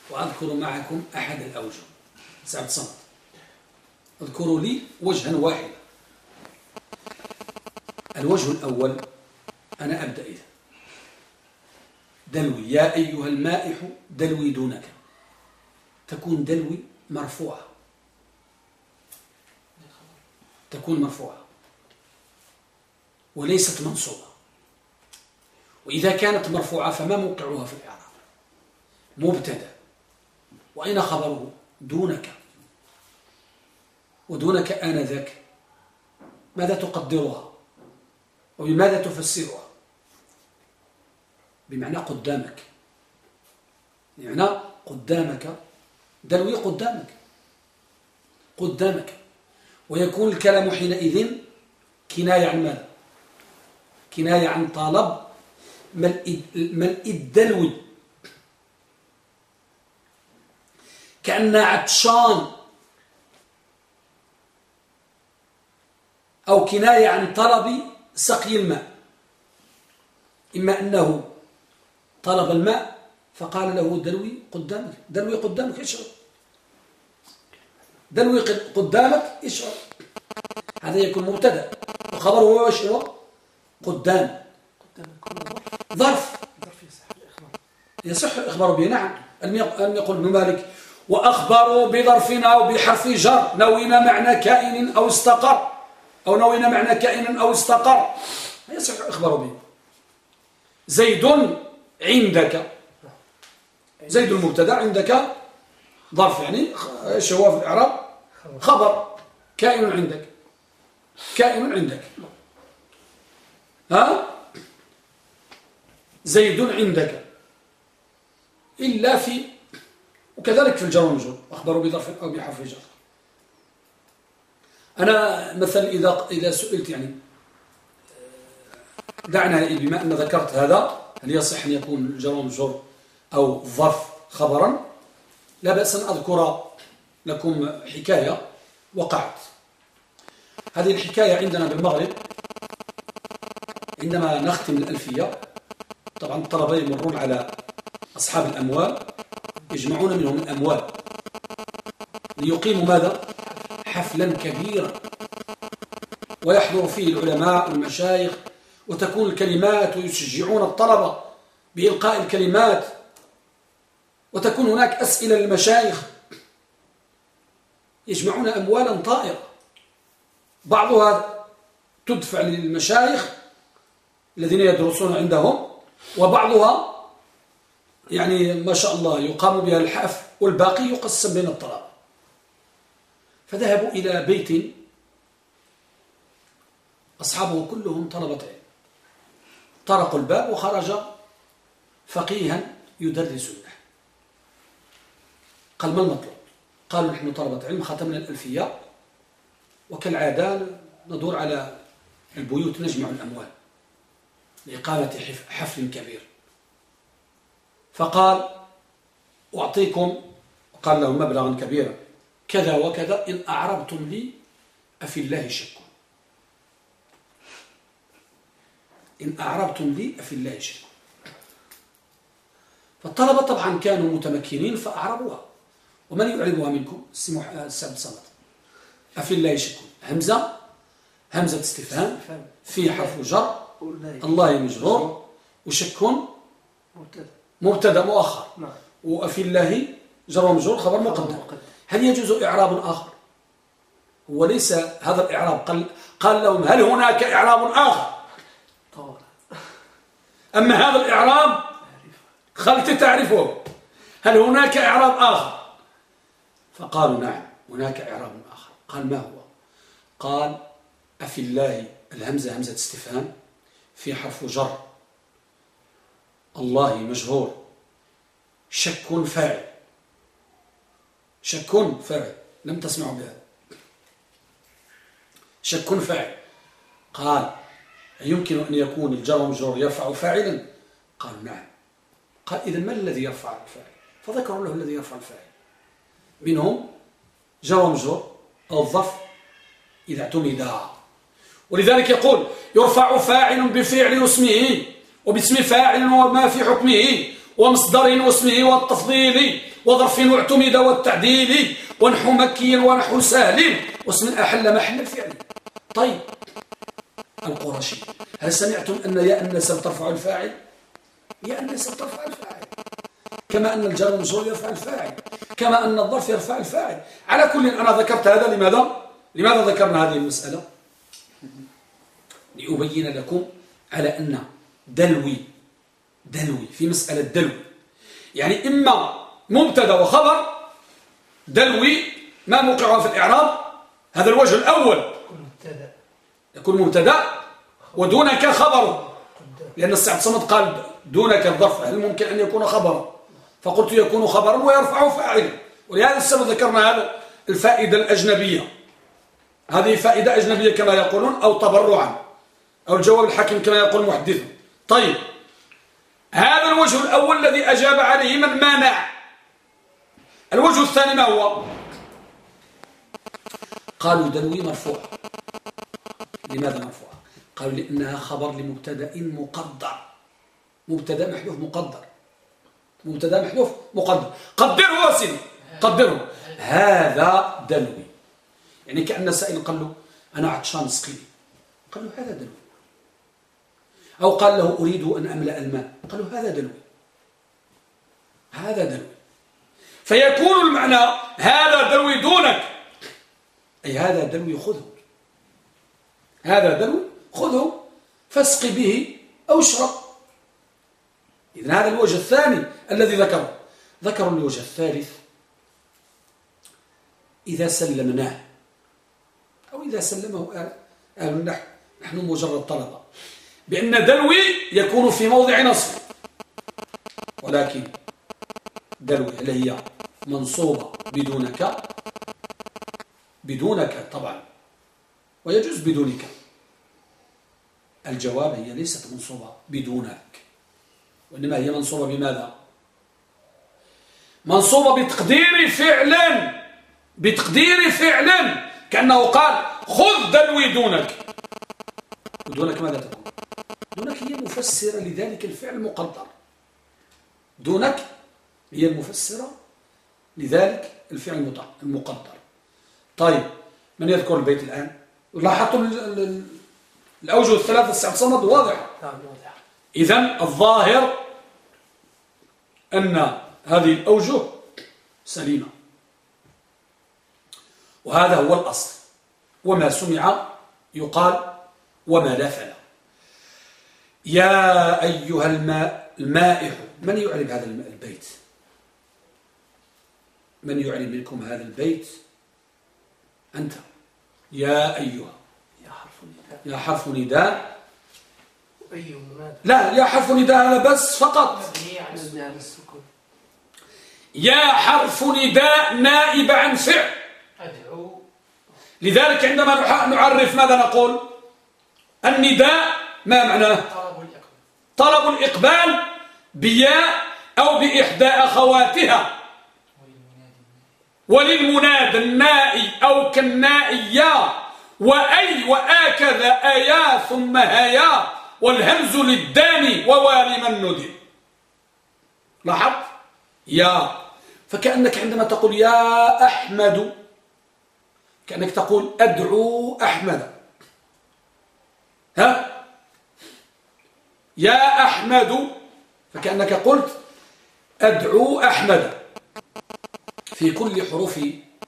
وأذكر معكم أحد الأوجه. سعد صمت. اذكروا لي وجها واحدا الوجه الأول أنا أبدأ إذا. دلوي. يا أيها المائح دلوي دونك. تكون دلوي مرفوعة. تكون مرفوعة. وليست منصوبة. وإذا كانت مرفوعة فما موقعها في الإعراب؟ مبتدأ. وأين خبره؟ دونك. ودونك آنذاك. ماذا تقدرها؟ وبماذا تفسرها؟ بمعنى قدامك. بمعنى قدامك. دلوي قدامك. قدامك. ويكون الكلام حينئذ كناية عن ماذا؟ كناية عن طلب ملء الدلو كأن عطشان. أو كناية عن طلب سقي الماء. إما أنه طلب الماء فقال له دلوي قدامك دلوي قدامك اشرب. دلوي قدامك اشرب. هذا يكون مبتدأ. وخبره هو هو قدام. ظرف يصح الإخبار به نعم. لم يقول ابن مالك وأخبروا بظرف أو بحرف جر نوينا معنى كائن أو استقر. أو نوينا معنى كائن أو استقر. يصح الإخبار به زيد عندك. زيد المبتدا عندك ظرف يعني إيش هو في الإعراب. خبر. كائن عندك. كائن عندك. ها؟ زيد عندك. إلا في وكذلك في الجر والمجرور أخبروا بظرف أو بحرف جر. أنا مثلا إذا إذا سئلت يعني دعنا بما أن ذكرت هذا هل يصح أن يكون الجر والمجرور أو ظرف خبرا؟ لا بأس أن أذكر لكم حكاية وقعت. هذه الحكاية عندنا بالمغرب عندما نختم الألفية طبعا الطلبة يمرون على أصحاب الأموال يجمعون منهم الأموال. ليقيموا ماذا؟ حفلا كبيرا. ويحضر فيه العلماء والمشايخ وتكون الكلمات ويشجعون الطلبة بإلقاء الكلمات. وتكون هناك أسئلة للمشايخ. يجمعون أموالا طائرة. بعضها تدفع للمشايخ الذين يدرسون عندهم وبعضها يعني ما شاء الله يقام بها الحف والباقي يقسم بين الطلبة. فذهبوا إلى بيت أصحابه كلهم طلبة علم. طرقوا الباب وخرج فقيها يدرس له. قال ما المطلوب؟ قالوا نحن طلبة علم ختمنا الألفية وكالعادة ندور على البيوت نجمع الأموال. لإقامة حفل كبير. فقال أعطيكم وقال لهم مبلغا كبيرا. كذا وكذا إن أعربتم لي أفي الله شك. إن أعربتم لي أفي الله شك. فالطلبة طبعا كانوا متمكنين فأعربوها ومن يعربها منكم؟ السعد صمد أفي الله شك. همزة همزة استفهام. في حرف جر. الله مجرور وشك مبتدا مؤخر نعم. وفي الله جر ومجرور خبر مقدم. هل يجوز إعراب آخر؟ هو ليس هذا الإعراب. قال, قال لهم هل هناك إعراب آخر؟ أما هذا الإعراب؟ خلت تعرفه. هل هناك إعراب آخر؟ فقالوا نعم هناك إعراب آخر. قال ما هو؟ قال أفي الله الهمزة همزة استفهام. في حرف جر. الله مجهور. شك فاعل. شك فاعل. لم تسمعوا بهذا شك فاعل. قال يمكن أن يكون الجر والمجرور يرفع فاعلا؟ قال نعم. قال إذا ما الذي يرفع الفاعل؟ فذكروا له الذي يرفع الفاعل. منهم جر ومجرور أو الظرف إذا اعتمد. ولذلك يقول يرفع فاعل بفعل اسمه وباسم فاعل وما في حكمه ومصدر واسمه والتفضيل وظرف واعتمد والتعديل ونحو مكي ونحو سهل واسم أحل محل الفعل. طيب القرشي هل سمعتم أن يا الناس ترفع الفاعل؟ يا الناس ترفع الفاعل. كما أن الجار والمجرور يرفع الفاعل. كما أن الظرف يرفع الفاعل. على كل أنا ذكرت هذا لماذا؟ لماذا ذكرنا هذه المسألة؟ لأبين لكم على أن دلوي دلوي في مسألة دلوي يعني إما مبتدأ وخبر دلوي ما موقعها في الإعراب هذا الوجه الأول. يكون مبتدأ. ودونك خبر. لأن السعد صمد قال دونك الظرف هل ممكن أن يكون خبرا فقلت يكون خبرا ويرفع فاعلا ولهذا السبب ذكرنا هذا الفائدة الأجنبية. هذه فائدة أجنبية كما يقولون أو تبرعا. أو الجواب الحكم كما يقول المحدث. طيب. هذا الوجه الأول الذي أجاب عليه من مانع. الوجه الثاني ما هو؟ قالوا دلوي مرفوع. لماذا مرفوع؟ قالوا لأنها خبر لمبتدأ مقدر. مبتدأ محذوف مقدر. مبتدأ محذوف مقدر. قدره وسيدي قدره. هذا دلوي. يعني كأن سائل قال له أنا عطشان اسقيني قال له هذا دلوي. أو قال له أريد أن أملأ الماء. قال له هذا دلوي هذا دلوي فيكون المعنى هذا دلوي دونك. أي هذا دلوي خذه. هذا دلوي خذه فاسق به أو اشرب. إذن هذا الوجه الثاني الذي ذكره. ذكروا الوجه الثالث. إذا سلمناه. أو إذا سلمه أهل النحو نحن مجرد طلبة. بأن دلوي يكون في موضع نصب. ولكن دلوي اللي هي منصوبة بدونك بدونك طبعا ويجوز بدونك. الجواب هي ليست منصوبة بدونك. وإنما هي منصوبة بماذا؟ منصوبة بتقدير فعل بتقدير فعل كأنه قال خذ دلوي دونك. ودونك ماذا تكون دونك هي مفسرة لذلك الفعل المقدر دونك هي المفسرة لذلك الفعل المقدر طيب من يذكر البيت الآن؟ لاحظتم الأوجه الثلاثة السعد صمد واضح نعم، إذن الظاهر أن هذه الأوجه سليمة. وهذا هو الأصل. وما سمع يقال وما لا فلا يا أيها الماء المائح. من يعلم هذا البيت؟ من يعلم منكم هذا البيت؟ أنت. يا أيها. يا حرف نداء يا حرف نداء. لا يا حرف نداء هذا بس فقط. يا حرف نداء نائب عن فعل. أدعو. لذلك عندما نعرف ماذا نقول؟ النداء ما معناه؟ طلب الإقبال بياء أو بإحدى أخواتها. وللمنادى النائي أو كالنائي يا. وأي وآكذا أيا ثم هيا. والهمز للداني ووالي من ندي. لاحظ يا. فكأنك عندما تقول يا أحمد كأنك تقول أدعو أحمد. ها؟ يا أحمد فكأنك قلت أدعو أحمد في كل حروف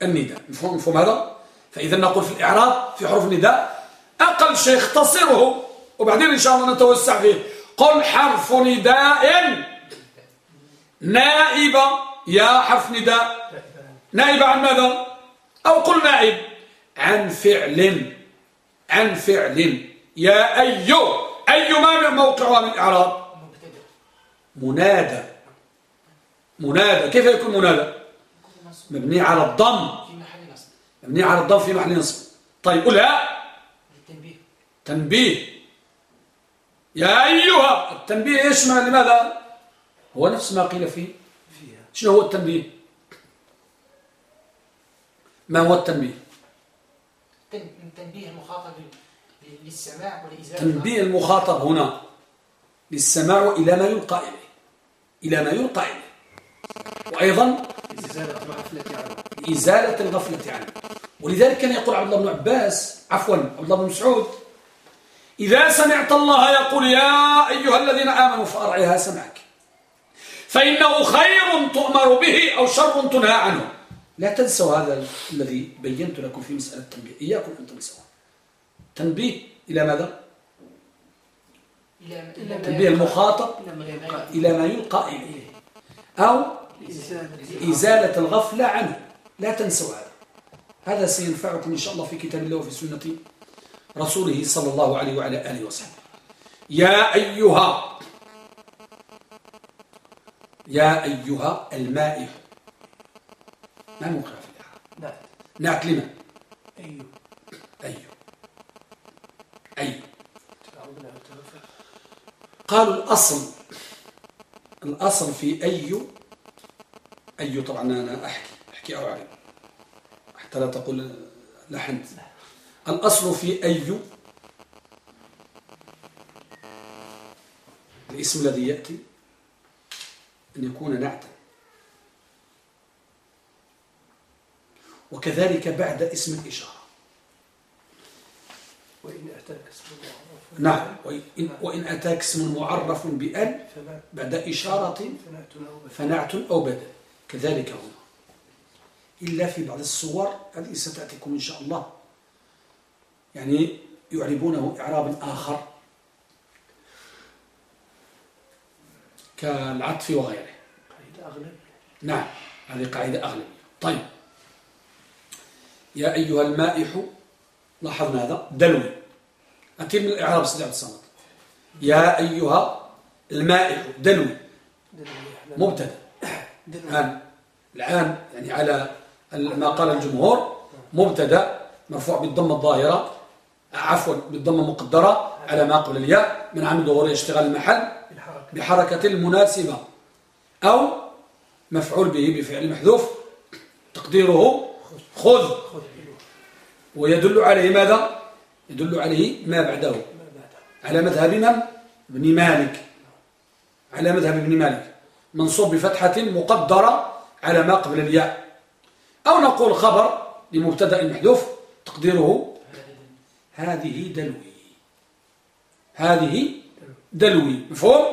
النداء. مفهوم, مفهوم هذا؟ فإذا نقول في الإعراب في حروف النداء أقل شيء اختصره وبعدين إن شاء الله نتوسع فيه. قل حرف نداء. نائب يا حرف نداء. نائب عن ماذا؟ أو قل نائب. عن فعل. عن فعل. يا أي أي ما موقعها من إعراب منادى. منادى. كيف يكون منادى؟ مبني على الضم. مبني على الضم في محل نصب. طيب قلها التنبيه. تنبيه. يا أيها التنبيه يشمل لماذا؟ هو نفس ما قيل فيه. شنو هو التنبيه؟ ما هو التنبيه؟ تنبيه المخاطب للسماع والإزالة. تنبيه المخاطب هنا. للسماع إلى ما يلقى إليه. إلى ما يلقى إليه. وأيضا إزالة الغفلة عنه. ولذلك كان يقول عبد الله بن عباس عفوا عبد الله بن مسعود إذا سمعت الله يقول يا أيها الذين آمنوا فأرعيها سمعك. فإنه خير تؤمر به أو شر تنهى عنه. لا تنسوا هذا الذي بينت لكم في مسألة التنبيه. إياكم أن تنسوا تنبيه. إلى ماذا؟ تنبيه المخاطب إلى ما يلقى إليه. أو إزالة الغفلة عنه. لا تنسوا هذا. هذا سينفعكم إن شاء الله في كتاب الله وفي سنة رسوله صلى الله عليه وعلى آله وسلم يا أيها يا أيها المائح ما موقع في الإعراب؟ نعت لما؟ أيو أي؟ قالوا الأصل الأصل في أي أي طبعا أنا أحكي أحكي أو أعلم حتى لا تقول لحنت الأصل في أي؟ الاسم الذي يأتي أن يكون نعتا. وكذلك بعد اسم الإشارة. وإن أتاك اسم معرف نعم وإن, وإن أتاك اسم معرف بأل بعد إشارة فنعت أو بدل. كذلك هنا إلا في بعض الصور هذه ستأتيكم إن شاء الله. يعني يعربونه إعراب آخر. كالعطف وغيره. قاعدة أغلب نعم هذه قاعدة أغلب طيب. يا أيها المائح لاحظنا هذا. دلوي. أتم الإعراب سيدي عبد الصمد. يا أيها المائح. دلوي. مبتدأ. الآن. الآن يعني على ما قال الجمهور. مبتدأ. مرفوع بالضمه الظاهرة. عفوا بالضمه المقدرة. على ما قبل الياء. من عن ظهور اشتغال المحل. بحركة. المناسبة. أو مفعول به بفعل محذوف. تقديره خذ. ويدل عليه ماذا؟ يدل عليه ما بعده. على مذهب من؟ ابن مالك. على مذهب ابن مالك. منصوب بفتحة مقدرة على ما قبل الياء. أو نقول خبر لمبتدأ محذوف تقديره. هذه دلوي. هذه دلوي. مفهوم؟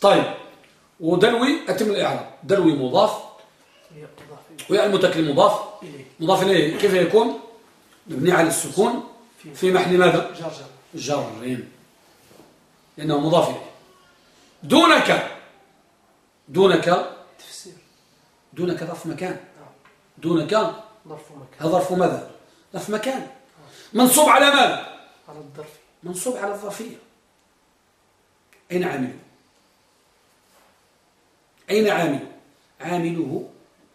طيب. ودلوي أتم الإعراب. دلوي مضاف. وياء المتكلم مضاف مضاف إليه. كيف يكون؟ مبني على السكون في محل ماذا؟ جر لأنه مضاف إليه. دونك دونك تفسير. دونك ظرف مكان. دونك ظرف مكان. هذا ظرف ماذا؟ ظرف مكان. منصوب على ماذا؟ على الظرف. منصوب على الظرفية. أين عامله؟ أين عامله؟ عامله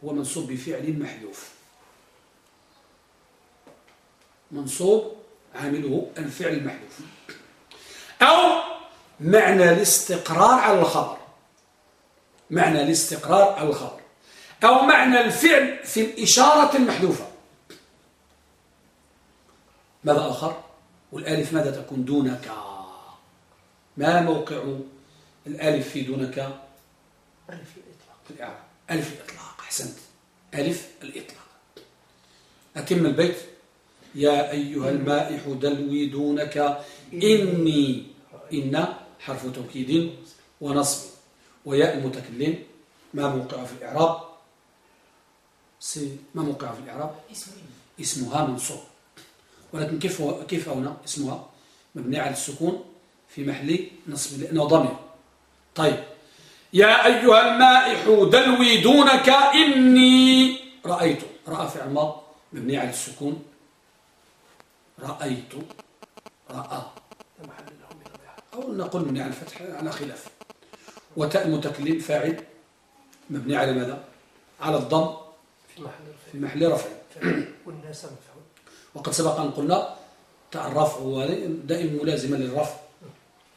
هو منصوب بفعل محذوف. منصوب عامله الفعل المحذوف. أو معنى الاستقرار على الخبر. معنى الاستقرار على الخبر. أو معنى الفعل في الإشارة المحذوفة. ماذا آخر؟ والألف ماذا تكون دونك؟ ما موقع الألف في دونك؟ ألف الإطلاق. ألف الإطلاق. أحسنت. ألف الإطلاق. أتم البيت؟ يا أيها المائح دلوي دونك إني إن حرف توكيد ونصب وياء المتكلم ما موقع في الإعراب. ما موقع في الإعراب؟ إسمها. منصوب. ولكن كيف كيف هنا؟ اسمها مبني على السكون في محل نصب لأنه ضمير. طيب. يا أيها المائح دلوي دونك إني رأيت رأى فعل ماض مبني على السكون رأيت رأى. أو نقول مبني على الفتح على خلاف. وتاء المتكلم فاعل مبني على ماذا؟ على الضم في محل رفع. في محل رفع. والناس مفعول وقد سبق أن قلنا تاء الرفع دائما ملازمة للرفع.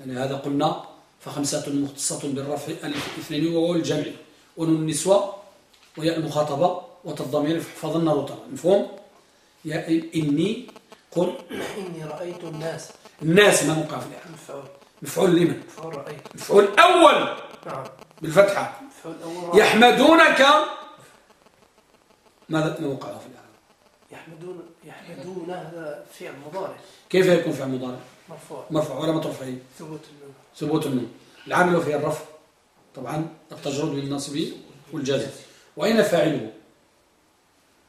يعني هذا قلنا فخمسة مختصة بالرفع ألف اثنين وهو الجمع ونون النسوة وياء المخاطبة وتضمير فظن رطا مفهوم؟ يا إني قل (clears throat) إني رأيت الناس. الناس ما موقع في الإعراب مفعول. مفعول لمن؟ مفعول رأيت. مفعول أول. نعم. بالفتحة. مفعول أول يحمدونك ماذا؟ موقع في الإعراب يحمدون يحمدون هذا فعل مضارع. كيف يكون فعل مضارع؟ مرفوع. مرفوع ولا مطرف فيه ثبوت النون. ثبوت النون. العامل فيه الرفع. طبعا التجرد من النصب والجزم. وأين فاعله؟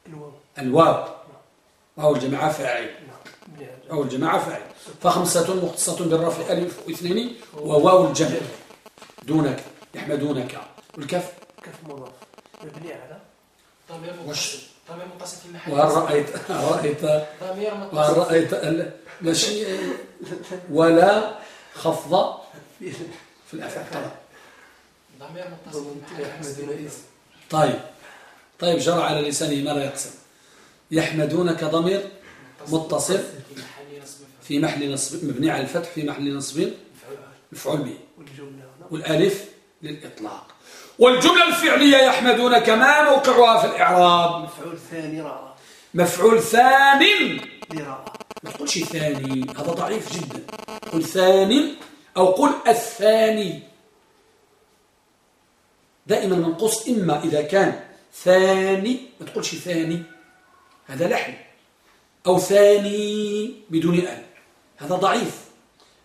الواو. الواو. وهو الجماعة فاعل. نعم. أو الجماعة فاعل فخمسة مختصة بالرفع ألف واثنين وواو الجمع. دونك يحمدونك. والكف؟ كف مضاف مبني على؟ ضمير وش؟ ضمير متصل في محل. وهل رأيت رأيت ضمير وهل رأيت ماشي ولا خفض في الأفعال. طبعا ضمير متصل في محل. اسم طيب. طيب جرى على لسانه ما لا يقسم. يحمدونك ضمير متصل في محل نصب مبني على الفتح في محل نصب. مفعول به. والألف للإطلاق. والجملة الفعلية يحمدونك ما موقعها في الإعراب. مفعول ثاني رأى مفعول ثان. لرأى ما تقولش ثاني هذا ضعيف جدا. قل ثاني أو قل الثاني. دائما منقص إما إذا كان ثاني ما تقولش ثاني. هذا لحن. أو ثاني بدون أل هذا ضعيف.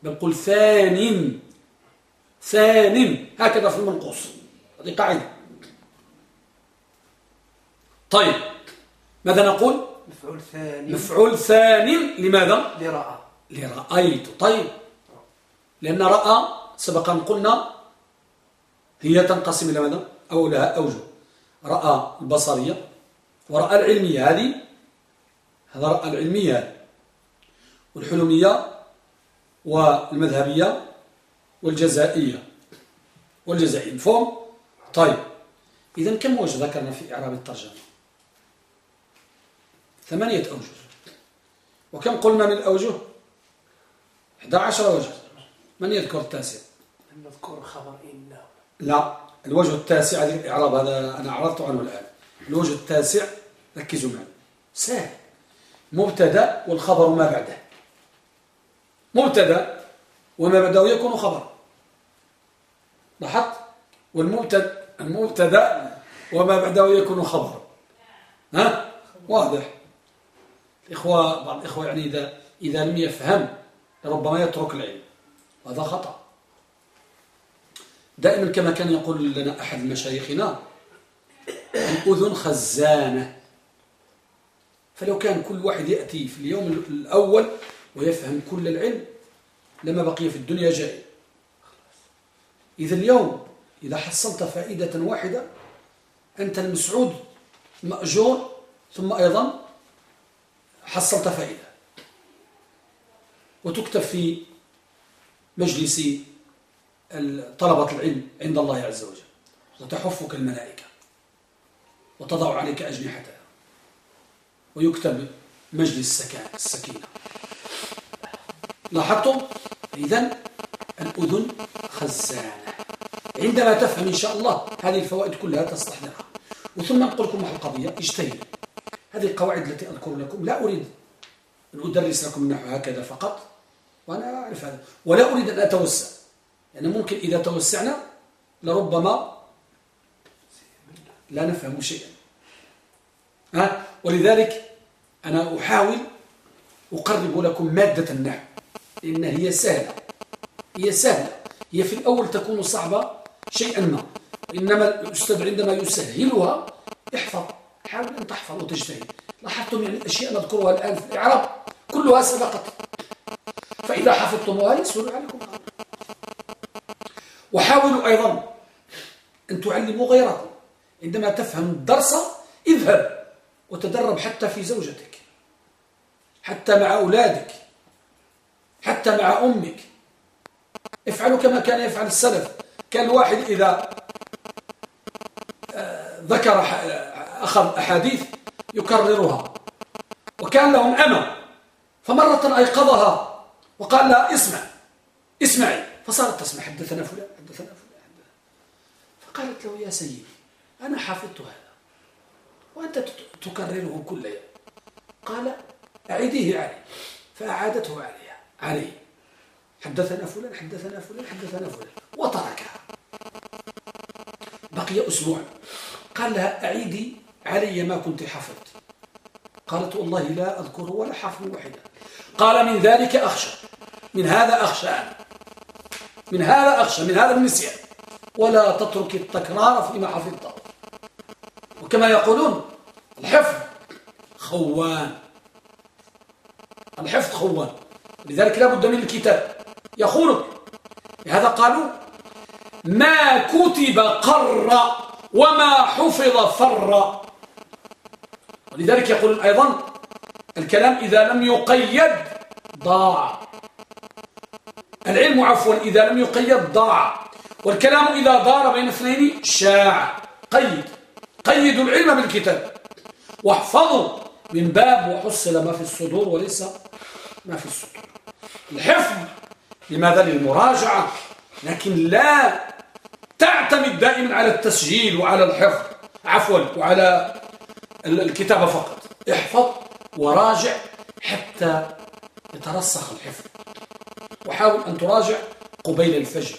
بل قل ثان ثان. هكذا في المنقوص. هذه قاعدة. طيب ماذا نقول؟ مفعول ثاني. مفعول ثان لماذا؟ لرأى. لرأيت. طيب لأن رأى سبق أن قلنا هي تنقسم إلى ماذا؟ أو لها أوجه. رأى البصرية ورأى العلمية. هذه هذا هذه والحلمية والمذهبية والجزائية. والجزائية مفهوم؟ طيب إذا كم وجه ذكرنا في إعراب الترجمة؟ ثمانية أوجه. وكم قلنا من الأوجه؟ 11 وجه. من يذكر التاسع؟ نذكر خبر إنه لا الوجه التاسع هذه الإعراب هذا أنا أعرضت عنه الآن. الوجه التاسع ركزوا معي. سهل. مبتدا والخبر ما بعده. مبتدا وما بعده يكون خبر. لاحظت؟ والمبتدا المبتدا وما بعده يكون خبر. ها؟ واضح. الإخوة بعض الإخوة يعني إذا إذا لم يفهم ربما يترك العلم. هذا خطأ. دائما كما كان يقول لنا أحد مشايخنا الأذن خزانة. فلو كان كل واحد يأتي في اليوم الأول ويفهم كل العلم لما بقي في الدنيا جائع. إذا اليوم إذا حصلت فائدة واحدة أنت المسعود مأجور ثم أيضا حصلت فائدة. وتكتب في مجلس طلبة العلم عند الله عز وجل. وتحفك الملائكة. وتضع عليك أجنحتها. ويكتب مجلس السكينة. لاحظتم؟ إذن الأذن خزانة. عندما تفهم إن شاء الله هذه الفوائد كلها تستحضرها وثم أقول لكم واحد القضية اجتهدوا هذه القواعد التي أذكر لكم لا أريد أن أدرس لكم النحو هكذا فقط وأنا أعرف هذا. ولا أريد أن أتوسع. يعني ممكن إذا توسعنا لربما لا نفهم شيئا. ها؟ ولذلك أنا أحاول أقرب لكم مادة النحو لأن هي سهلة هي سهلة هي في الأول تكون صعبة شيئا ما إنما الأستاذ عندما يسهلها احفظ حاول أن تحفظ وتجتهد. لاحظتم يعني الأشياء نذكرها الآن في الإعراب كلها سبقت. فإذا حفظتموها يسهل عليكم. وحاولوا أيضا أن تعلموا غيركم. عندما تفهم الدرس اذهب. وتدرب حتى في زوجتك حتى مع أولادك حتى مع أمك. افعلوا كما كان يفعل السلف. كان الواحد إذا آه، ذكر أخذ أحاديث يكررها وكان لهم أمة فمرة أيقظها وقال لها اسمع اسمعي. فصارت تسمع حدثنا فلان حدثنا فلان فقالت له يا سيدي أنا حافظت هذا وأنت تكرره كل يوم قال أعيديه علي. فأعادته عليها عليه حدثنا فلان حدثنا فلان حدثنا فلان. وتركها بقي أسبوع. قال لها أعيدي علي ما كنت حفظت. قالت والله لا أذكره ولا حرف واحدا قال من ذلك أخشى. من هذا أخشى من هذا أخشى. من هذا النسيان. ولا تترك التكرار فيما حفظته. وكما يقولون الحفظ خوان. الحفظ خوان. لذلك لا بد من الكتاب. يخونك لهذا قالوا ما كتب قر وما حفظ فر. ولذلك يقول أيضا الكلام إذا لم يقيد ضاع. العلم عفوا إذا لم يقيد ضاع. والكلام إذا دار بين اثنين شاع. قيد. قيدوا العلم بالكتاب. واحفظوا من باب وحصل ما في الصدور وليس ما في الصدور الحفظ لماذا؟ للمراجعة. لكن لا تعتمد دائما على التسجيل وعلى الحفظ عفوا وعلى الكتابة فقط. احفظ وراجع حتى يترسخ الحفظ. وحاول أن تراجع قبيل الفجر.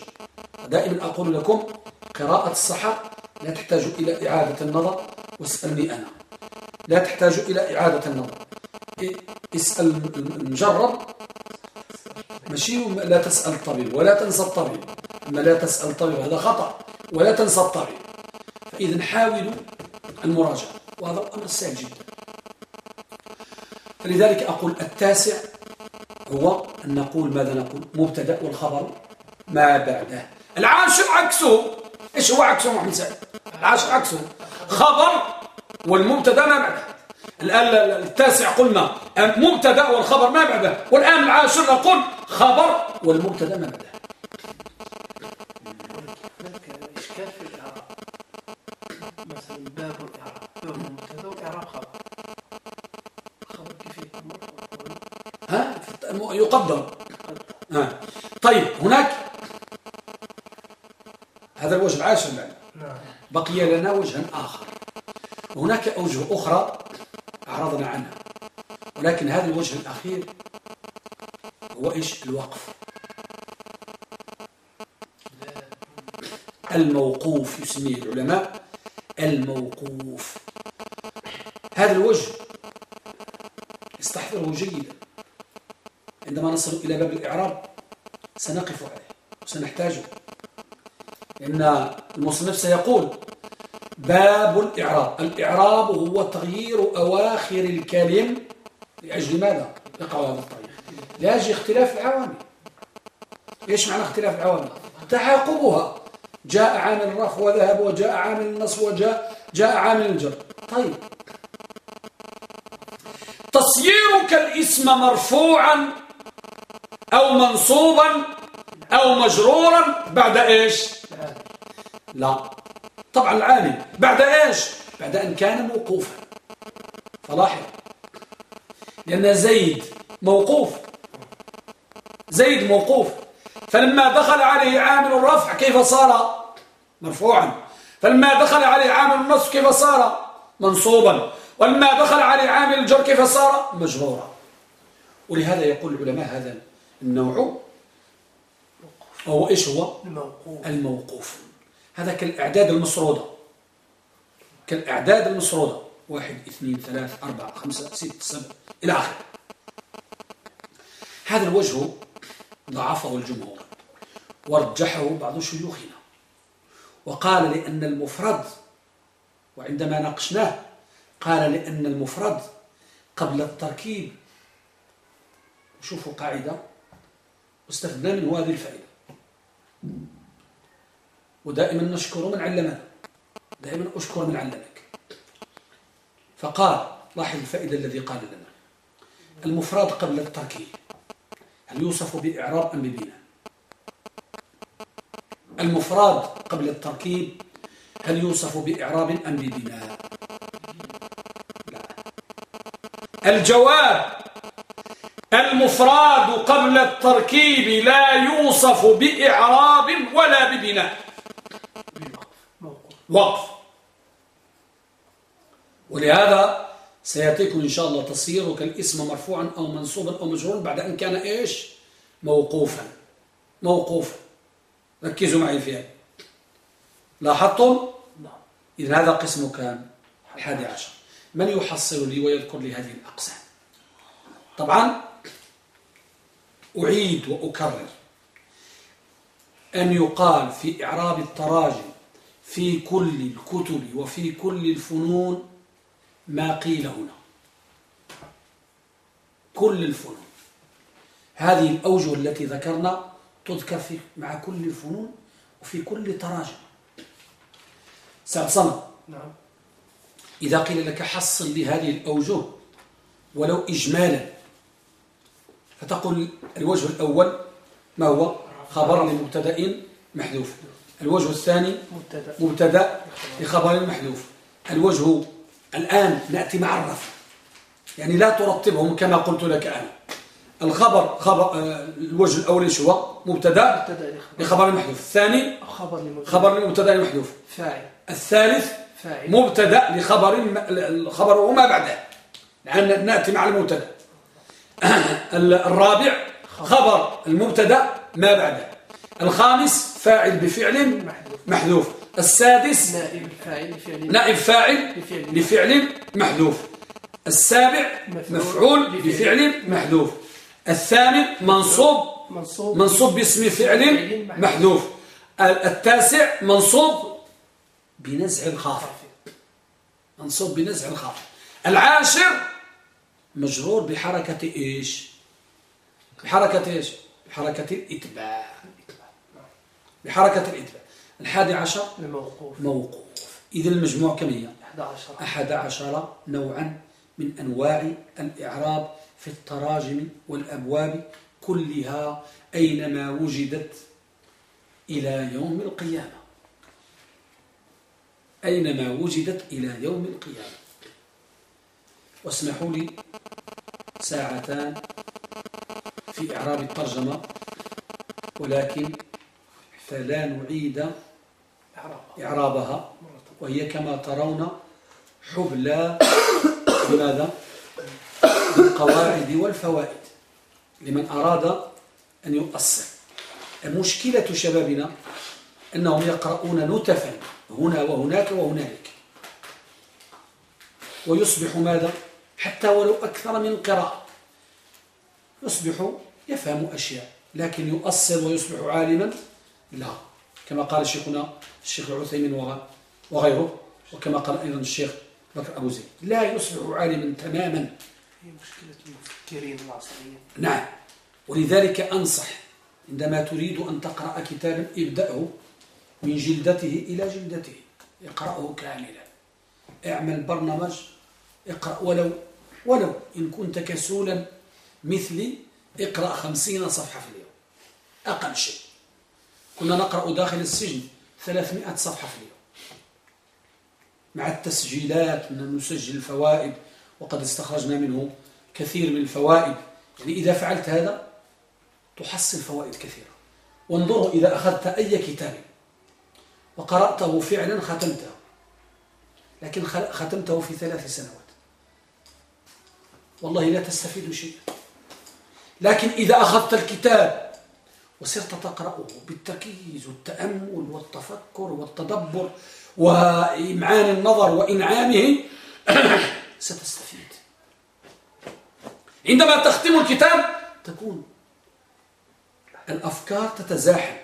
دائما أقول لكم قراءة الصحة لا تحتاج إلى إعادة النظر واسألني أنا. لا تحتاج إلى إعادة النظر. اسأل المجرب. ماشي لا تسأل الطبيب ولا تنسى الطبيب. أما لا تسأل الطبيب هذا خطأ ولا تنسى الطبيب. فإذا حاولوا المراجعة وهذا أمر سهل جدا. فلذلك أقول التاسع هو أن نقول ماذا نقول؟ مبتدأ والخبر ما بعده. العاشر عكسه. إيش هو عكسه محمد سعيد العاشر عكسه. خبر والمبتدا ما بعده. التاسع قلنا. مبتدا والخبر ما بعده. والآن العاشر نقول خبر والمبتدا ما بعده. ها؟ يقدم ها؟ طيب هناك هذا الوجه العاشر نعم. بقي لنا وجه آخر. هناك أوجه أخرى أعرضنا عنها. ولكن هذا الوجه الأخير هو إيش؟ الوقف. الموقوف يسميه العلماء. الموقوف. هذا الوجه استحضره جيدا. عندما نصل إلى باب الإعراب سنقف عليه وسنحتاجه. لأن المصنف سيقول باب الإعراب. الإعراب هو تغيير أواخر الكلم لأجل ماذا؟ يقع هذا الطريق. لأجل اختلاف العوامل. إيش معنى اختلاف العوامل؟ تعاقبها. جاء عامل الرفع وذهب وجاء عامل النصب وجاء جاء عامل الجر طيب. تصييرك الاسم مرفوعا أو منصوبا أو مجرورا بعد إيش؟ لا. طبعا العامل بعد إيش؟ بعد أن كان موقوفا. فلاحظ. لأن زيد موقوف. زيد موقوف. فلما دخل عليه عامل الرفع كيف صار؟ مرفوعا. فلما دخل عليه عامل النصب كيف صار؟ منصوبا. ولما دخل عليه عامل الجر كيف صار؟ مجرورا. ولهذا يقول العلماء هذا النوع. هو إيش هو؟ الموقوف, الموقوف. هذا كالإعداد المسرودة. كالأعداد المسرودة. واحد اثنين ثلاث أربعة خمسة ست سبع إلى آخره. هذا الوجه ضعفه الجمهور. ورجحه بعض شيوخنا. وقال لأن المفرد وعندما ناقشناه قال لأن المفرد قبل التركيب. شوفوا قاعدة واستفدنا منه هذه الفائدة. ودائما نشكر من علمنا دائما أشكر من علمك. فقال لاحظ الفائدة الذي قال لنا. المفرد قبل التركيب. هل يوصف بإعراب أم ببناء؟ المفرد قبل التركيب هل يوصف بإعراب أم ببناء؟ لا. الجواب المفراد قبل التركيب لا يوصف بإعراب ولا ببناء. وقف. ولهذا سيأتيكم إن شاء الله تصير كالاسم مرفوعا أو منصوبا أو مجرورا بعد أن كان إيش؟ موقوفا. موقوفا. ركزوا معي فيها لاحظتم؟ نعم. إذا هذا قسم كان الحادي عشر. من يحصل لي ويذكر لي هذه الأقسام؟ طبعا أعيد وأكرر. أن يقال في إعراب التراجم في كل الكتب وفي كل الفنون ما قيل هنا. كل الفنون. هذه الأوجه التي ذكرنا تذكر في مع كل الفنون وفي كل تراجم. صمد. نعم. إذا قيل لك حصل لي هذه الأوجه ولو إجمالا فتقول الوجه الأول ما هو؟ خبر لمبتدأ محذوف. الوجه الثاني مبتدأ. مبتدأ لخبر محذوف. الوجه الآن نأتي مع الرفع يعني لا ترتبهم كما قلت لك أنا. الخبر خبر آه، الوجه الأول إيش هو؟ مبتدأ لخبر. محذوف. الثاني خبر لمبتدأ. محذوف. فاعل. الثالث فاعل. مبتدأ لخبر الخبر وما بعده. لأن نأتي مع المبتدأ. (clears throat) الرابع خبر المبتدأ ما بعده. الخامس فاعل بفعل محذوف. السادس نائب الفاعل لفعل نائب فاعل بفعل لفعل محذوف. السابع مفعول بفعل. محذوف. الثامن منصوب. منصوب. منصوب باسم فعل محذوف. التاسع منصوب بنزع الخافض منصوب بنزع الخافض العاشر مجرور بحركة إيش؟ بحركة إيش؟ بحركة الإتباع. بحركة الإتباع الحادي عشر الموقوف. موقوف. إذا المجموع كم هي؟ 11 أحد عشر نوعا من أنواع الإعراب في التراجم والأبواب كلها أينما وجدت إلى يوم القيامة. أينما وجدت إلى يوم القيامة. واسمحوا لي ساعتان في إعراب الترجمة ولكن فلا نعيد إعراب إعرابها. وهي كما ترون حبلى (coughs) بماذا؟ بالقواعد والفوائد. لمن أراد أن يؤصل. مشكلة شبابنا أنهم يقرؤون نتفا هنا وهناك وهنالك. ويصبح ماذا؟ حتى ولو أكثر من قراءة. يصبح يفهم أشياء لكن يؤصل ويصبح عالما. لا. كما قال شيخنا الشيخ العثيمين وغ- وغيره وكما قال أيضا الشيخ بكر أبو زيد. لا يصبح عالما تماما. هي مشكلة المفكرين العصريين. نعم. ولذلك أنصح عندما تريد أن تقرأ كتابا ابدأه من جلدته إلى جلدته. اقرأه كاملا. اعمل برنامج اقرأ. ولو ولو إن كنت كسولا مثلي اقرأ خمسين صفحة في اليوم. أقل شيء. كنا نقرأ داخل السجن ثلاثمائة صفحة في اليوم. مع التسجيلات من نسجل الفوائد وقد استخرجنا منه كثير من الفوائد. يعني إذا فعلت هذا تحصل فوائد كثيرة. وانظروا إذا أخذت أي كتاب وقرأته فعلا ختمته. لكن ختمته في ثلاث سنوات. والله لا تستفيد شيء. لكن إذا أخذت الكتاب وصرت تقرأه بالتركيز والتأمل والتفكر والتدبر وإمعان النظر وإنعامه. (coughs) ستستفيد. عندما تختم الكتاب تكون الأفكار تتزاحم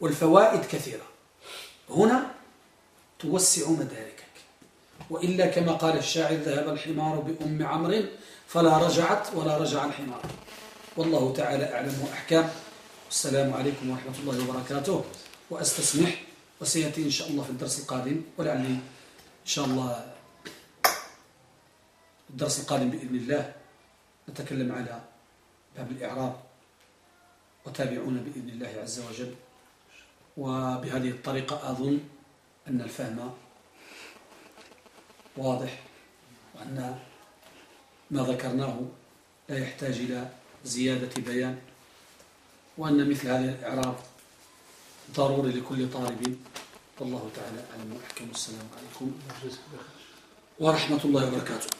والفوائد كثيرة. هنا توسع مداركك. وإلا كما قال الشاعر ذهب الحمار بأم عمرو فلا رجعت ولا رجع الحمار. والله تعالى أعلم وأحكام السلام عليكم ورحمة الله وبركاته. وأستسمح وسيأتي إن شاء الله في الدرس القادم ولعلي إن شاء الله الدرس القادم بإذن الله. نتكلم على باب الإعراب وتابعونا بإذن الله عز وجل. وبهذه الطريقة أظن أن الفهم واضح وأن ما ذكرناه لا يحتاج إلى زيادة بيان وأن مثل هذا الإعراب ضروري لكل طالب. والله تعالى أعلم وأحكم السلام عليكم. ورحمة الله وبركاته.